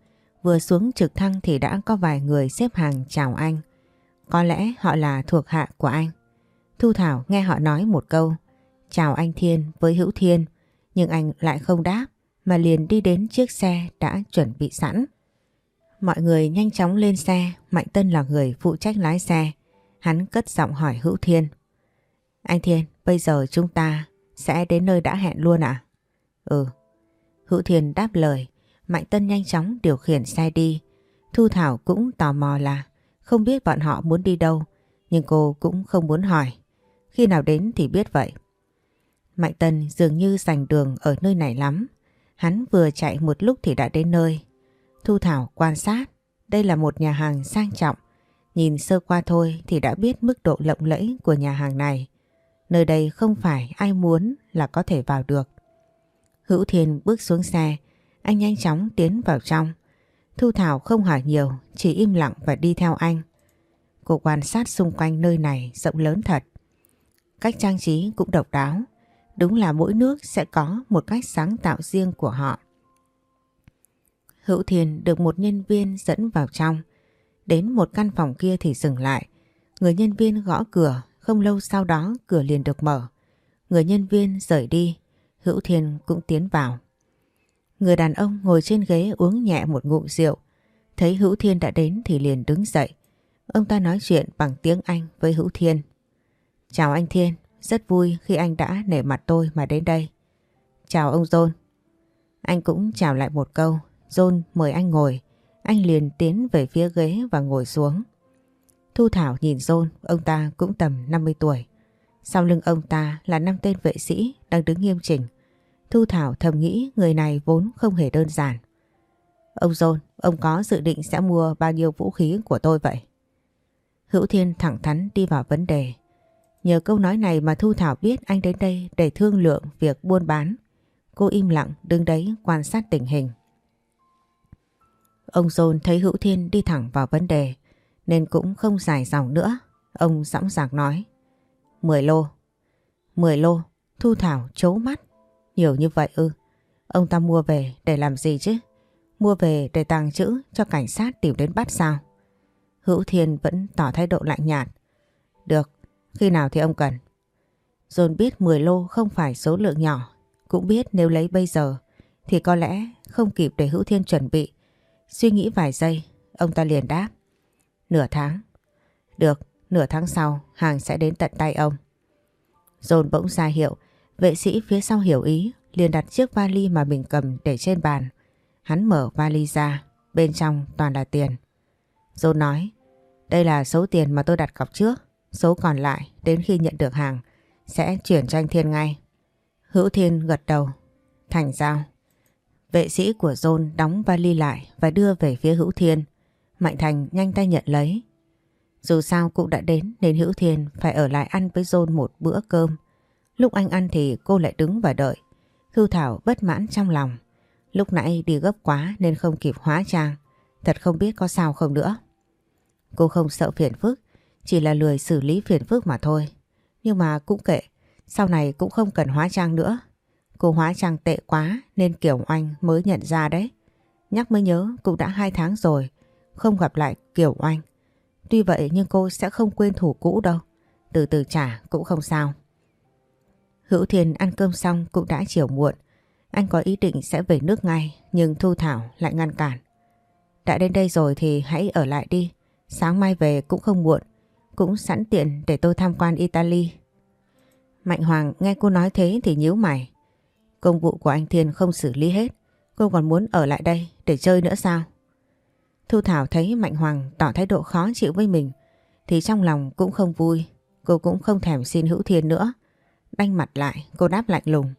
vừa xuống trực thăng thì đã có vài người xếp hàng chào anh. Có lẽ họ là thuộc hạ của anh. Thu Thảo nghe họ nói một câu, chào anh Thiên với Hữu Thiên, nhưng anh lại không đáp mà liền đi đến chiếc xe đã chuẩn bị sẵn. Mọi người nhanh chóng lên xe, Mạnh Tân là người phụ trách lái xe. Hắn cất giọng hỏi Hữu Thiên. Anh Thiên, bây giờ chúng ta sẽ đến nơi đã hẹn luôn à? Ừ. Hữu Thiên đáp lời, Mạnh Tân nhanh chóng điều khiển xe đi. Thu Thảo cũng tò mò là không biết bọn họ muốn đi đâu, nhưng cô cũng không muốn hỏi. Khi nào đến thì biết vậy. Mạnh Tân dường như giành đường ở nơi này lắm. Hắn vừa chạy một lúc thì đã đến nơi. Thu Thảo quan sát, đây là một nhà hàng sang trọng. Nhìn sơ qua thôi thì đã biết mức độ lộng lẫy của nhà hàng này. Nơi đây không phải ai muốn là có thể vào được. Hữu Thiên bước xuống xe, anh nhanh chóng tiến vào trong. Thu Thảo không hỏi nhiều, chỉ im lặng và đi theo anh. Cô quan sát xung quanh nơi này rộng lớn thật. Cách trang trí cũng độc đáo. Đúng là mỗi nước sẽ có một cách sáng tạo riêng của họ. Hữu Thiên được một nhân viên dẫn vào trong. Đến một căn phòng kia thì dừng lại. Người nhân viên gõ cửa, không lâu sau đó cửa liền được mở. Người nhân viên rời đi, Hữu Thiên cũng tiến vào. Người đàn ông ngồi trên ghế uống nhẹ một ngụm rượu. Thấy Hữu Thiên đã đến thì liền đứng dậy. Ông ta nói chuyện bằng tiếng Anh với Hữu Thiên. Chào anh Thiên, rất vui khi anh đã nể mặt tôi mà đến đây. Chào ông John. Anh cũng chào lại một câu. John mời anh ngồi. Anh liền tiến về phía ghế và ngồi xuống. Thu Thảo nhìn John, ông ta cũng tầm 50 tuổi. Sau lưng ông ta là năm tên vệ sĩ đang đứng nghiêm chỉnh. Thu Thảo thầm nghĩ người này vốn không hề đơn giản. Ông John, ông có dự định sẽ mua bao nhiêu vũ khí của tôi vậy? Hữu Thiên thẳng thắn đi vào vấn đề. Nhờ câu nói này mà Thu Thảo biết anh đến đây để thương lượng việc buôn bán. Cô im lặng đứng đấy quan sát tình hình. Ông John thấy Hữu Thiên đi thẳng vào vấn đề nên cũng không dài dòng nữa. Ông sẵn sàng nói. 10 lô. 10 lô. Thu Thảo chố mắt. Nhiều như vậy ư. Ông ta mua về để làm gì chứ? Mua về để tàng trữ cho cảnh sát tìm đến bắt sao? Hữu Thiên vẫn tỏ thái độ lạnh nhạt. Được, khi nào thì ông cần? John biết 10 lô không phải số lượng nhỏ. Cũng biết nếu lấy bây giờ thì có lẽ không kịp để Hữu Thiên chuẩn bị. Suy nghĩ vài giây, ông ta liền đáp. Nửa tháng. Được, nửa tháng sau hàng sẽ đến tận tay ông. Dồn bỗng ra hiệu, vệ sĩ phía sau hiểu ý, liền đặt chiếc vali mà mình cầm để trên bàn. Hắn mở vali ra, bên trong toàn là tiền. Dồn nói, đây là số tiền mà tôi đặt cọc trước, số còn lại đến khi nhận được hàng sẽ chuyển cho anh Thiên ngay. Hữu Thiên gật đầu, thành giao. Vệ sĩ của John đóng vali lại và đưa về phía Hữu Thiên. Mạnh Thành nhanh tay nhận lấy. Dù sao cũng đã đến nên Hữu Thiên phải ở lại ăn với John một bữa cơm. Lúc anh ăn thì cô lại đứng và đợi. Hưu Thảo bất mãn trong lòng. Lúc nãy đi gấp quá nên không kịp hóa trang. Thật không biết có sao không nữa. Cô không sợ phiền phức, chỉ là lười xử lý phiền phức mà thôi. Nhưng mà cũng kệ, sau này cũng không cần hóa trang nữa. Cô hóa trang tệ quá nên Kiều Oanh mới nhận ra đấy. Nhắc mới nhớ cũng đã hai tháng rồi, không gặp lại Kiều Oanh. Tuy vậy nhưng cô sẽ không quên thủ cũ đâu. Từ từ trả cũng không sao. Hữu Thiên ăn cơm xong cũng đã chiều muộn. Anh có ý định sẽ về nước ngay, nhưng Thu Thảo lại ngăn cản. Đã đến đây rồi thì hãy ở lại đi. Sáng mai về cũng không muộn. Cũng sẵn tiện để tôi tham quan Italy. Mạnh Hoàng nghe cô nói thế thì nhíu mày. Công vụ của anh Thiên không xử lý hết. Cô còn muốn ở lại đây để chơi nữa sao? Thu Thảo thấy Mạnh Hoàng tỏ thái độ khó chịu với mình, thì trong lòng cũng không vui. Cô cũng không thèm xin Hữu Thiên nữa. Đanh mặt lại, cô đáp lạnh lùng.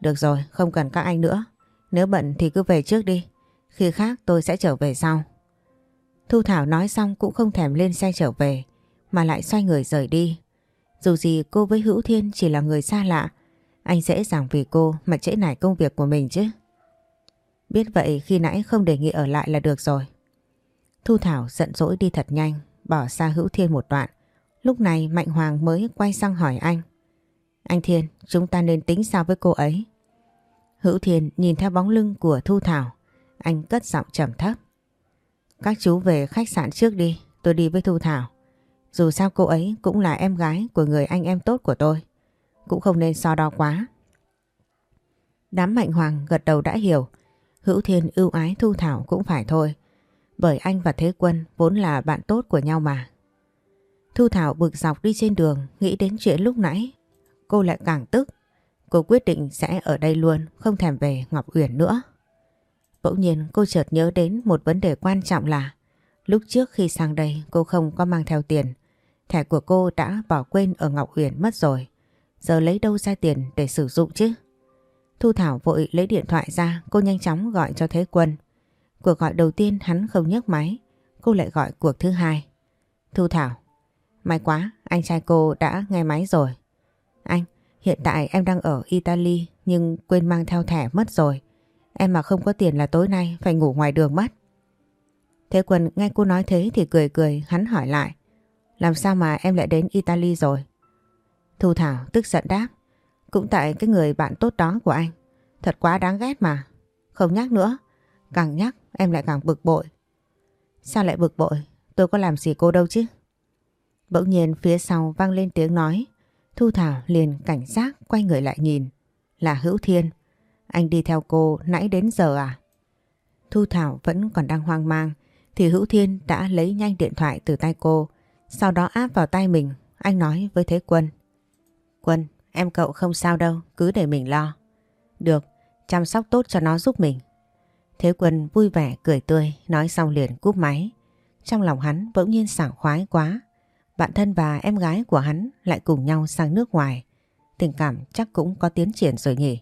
Được rồi, không cần các anh nữa. Nếu bận thì cứ về trước đi. Khi khác tôi sẽ trở về sau. Thu Thảo nói xong cũng không thèm lên xe trở về, mà lại xoay người rời đi. Dù gì cô với Hữu Thiên chỉ là người xa lạ, anh dễ dàng vì cô mà trễ nải công việc của mình chứ. Biết vậy khi nãy không đề nghị ở lại là được rồi. Thu Thảo giận dỗi đi thật nhanh, bỏ xa Hữu Thiên một đoạn. Lúc này Mạnh Hoàng mới quay sang hỏi anh. Anh Thiên, chúng ta nên tính sao với cô ấy? Hữu Thiên nhìn theo bóng lưng của Thu Thảo, anh cất giọng trầm thấp. Các chú về khách sạn trước đi, tôi đi với Thu Thảo. Dù sao cô ấy cũng là em gái của người anh em tốt của tôi. Cũng không nên so đo quá. Đám Mạnh Hoàng gật đầu đã hiểu. Hữu Thiên ưu ái Thu Thảo cũng phải thôi. Bởi anh và Thế Quân vốn là bạn tốt của nhau mà. Thu Thảo bực dọc đi trên đường nghĩ đến chuyện lúc nãy. Cô lại càng tức. Cô quyết định sẽ ở đây luôn, không thèm về Ngọc Uyển nữa. Bỗng nhiên cô chợt nhớ đến một vấn đề quan trọng là lúc trước khi sang đây cô không có mang theo tiền. Thẻ của cô đã bỏ quên ở Ngọc Uyển mất rồi. Giờ lấy đâu ra tiền để sử dụng chứ? Thu Thảo vội lấy điện thoại ra, cô nhanh chóng gọi cho Thế Quân. Cuộc gọi đầu tiên hắn không nhấc máy, cô lại gọi cuộc thứ hai. Thu Thảo, may quá, anh trai cô đã nghe máy rồi. Anh, hiện tại em đang ở Italy nhưng quên mang theo thẻ mất rồi. Em mà không có tiền là tối nay phải ngủ ngoài đường mất. Thế Quân nghe cô nói thế thì cười cười, hắn hỏi lại. Làm sao mà em lại đến Italy rồi? Thu Thảo tức giận đáp. Cũng tại cái người bạn tốt đó của anh. Thật quá đáng ghét mà. Không nhắc nữa. Càng nhắc em lại càng bực bội. Sao lại bực bội? Tôi có làm gì cô đâu chứ? Bỗng nhiên phía sau vang lên tiếng nói. Thu Thảo liền cảnh giác quay người lại nhìn. Là Hữu Thiên. Anh đi theo cô nãy đến giờ à? Thu Thảo vẫn còn đang hoang mang thì Hữu Thiên đã lấy nhanh điện thoại từ tay cô, sau đó áp vào tay mình, anh nói với Thế Quân. Quân, em cậu không sao đâu, cứ để mình lo. Được, chăm sóc tốt cho nó giúp mình. Thế Quân vui vẻ cười tươi, nói xong liền cúp máy. Trong lòng hắn bỗng nhiên sảng khoái quá. Bạn thân và em gái của hắn lại cùng nhau sang nước ngoài. Tình cảm chắc cũng có tiến triển rồi nhỉ.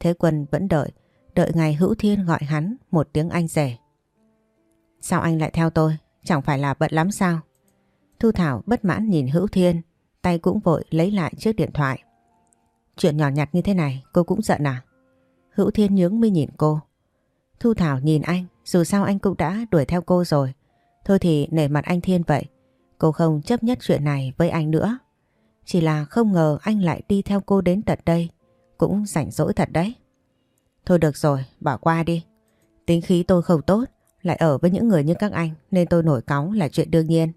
Thế Quân vẫn đợi, đợi ngày Hữu Thiên gọi hắn một tiếng anh rể. Sao anh lại theo tôi? Chẳng phải là bận lắm sao? Thu Thảo bất mãn nhìn Hữu Thiên, tay cũng vội lấy lại chiếc điện thoại. Chuyện nhỏ nhặt như thế này cô cũng giận à? Hữu Thiên nhướng mi nhìn cô. Thu Thảo nhìn anh, dù sao anh cũng đã đuổi theo cô rồi. Thôi thì nể mặt anh Thiên vậy, cô không chấp nhất chuyện này với anh nữa. Chỉ là không ngờ anh lại đi theo cô đến tận đây, cũng rảnh rỗi thật đấy. Thôi được rồi, bỏ qua đi. Tính khí tôi không tốt, lại ở với những người như các anh nên tôi nổi cáu là chuyện đương nhiên.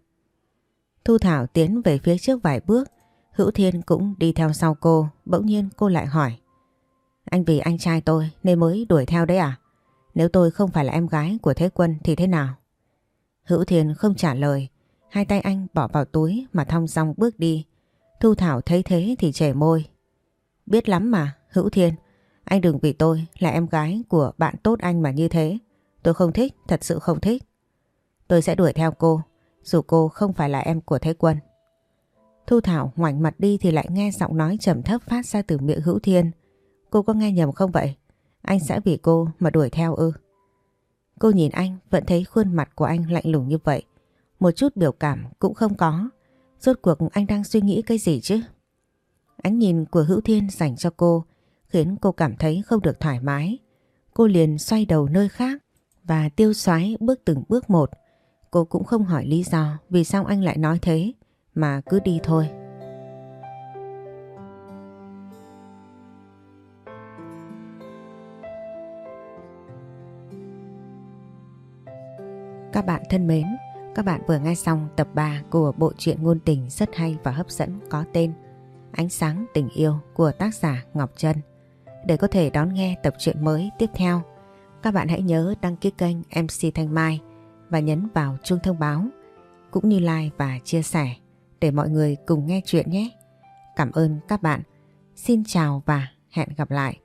Thu Thảo tiến về phía trước vài bước, Hữu Thiên cũng đi theo sau cô, bỗng nhiên cô lại hỏi. Anh vì anh trai tôi nên mới đuổi theo đấy à? Nếu tôi không phải là em gái của Thế Quân thì thế nào? Hữu Thiên không trả lời, hai tay anh bỏ vào túi mà thong dong bước đi. Thu Thảo thấy thế thì trẻ môi. Biết lắm mà, Hữu Thiên, anh đừng vì tôi là em gái của bạn tốt anh mà như thế. Tôi không thích, thật sự không thích. Tôi sẽ đuổi theo cô, dù cô không phải là em của Thế Quân. Thu Thảo ngoảnh mặt đi thì lại nghe giọng nói trầm thấp phát ra từ miệng Hữu Thiên. Cô có nghe nhầm không vậy? Anh sẽ vì cô mà đuổi theo ư? Cô nhìn anh, vẫn thấy khuôn mặt của anh lạnh lùng như vậy. Một chút biểu cảm cũng không có. Rốt cuộc anh đang suy nghĩ cái gì chứ? Ánh nhìn của Hữu Thiên dành cho cô, khiến cô cảm thấy không được thoải mái. Cô liền xoay đầu nơi khác và tiêu xoái bước từng bước một. Cô cũng không hỏi lý do vì sao anh lại nói thế, mà cứ đi thôi. Các bạn thân mến, các bạn vừa nghe xong tập 3 của bộ truyện ngôn tình rất hay và hấp dẫn có tên Ánh sáng tình yêu của tác giả Ngọc Trân. Để có thể đón nghe tập truyện mới tiếp theo, các bạn hãy nhớ đăng ký kênh MC Thanh Mai và nhấn vào chuông thông báo cũng như like và chia sẻ để mọi người cùng nghe chuyện nhé. Cảm ơn các bạn. Xin chào và hẹn gặp lại.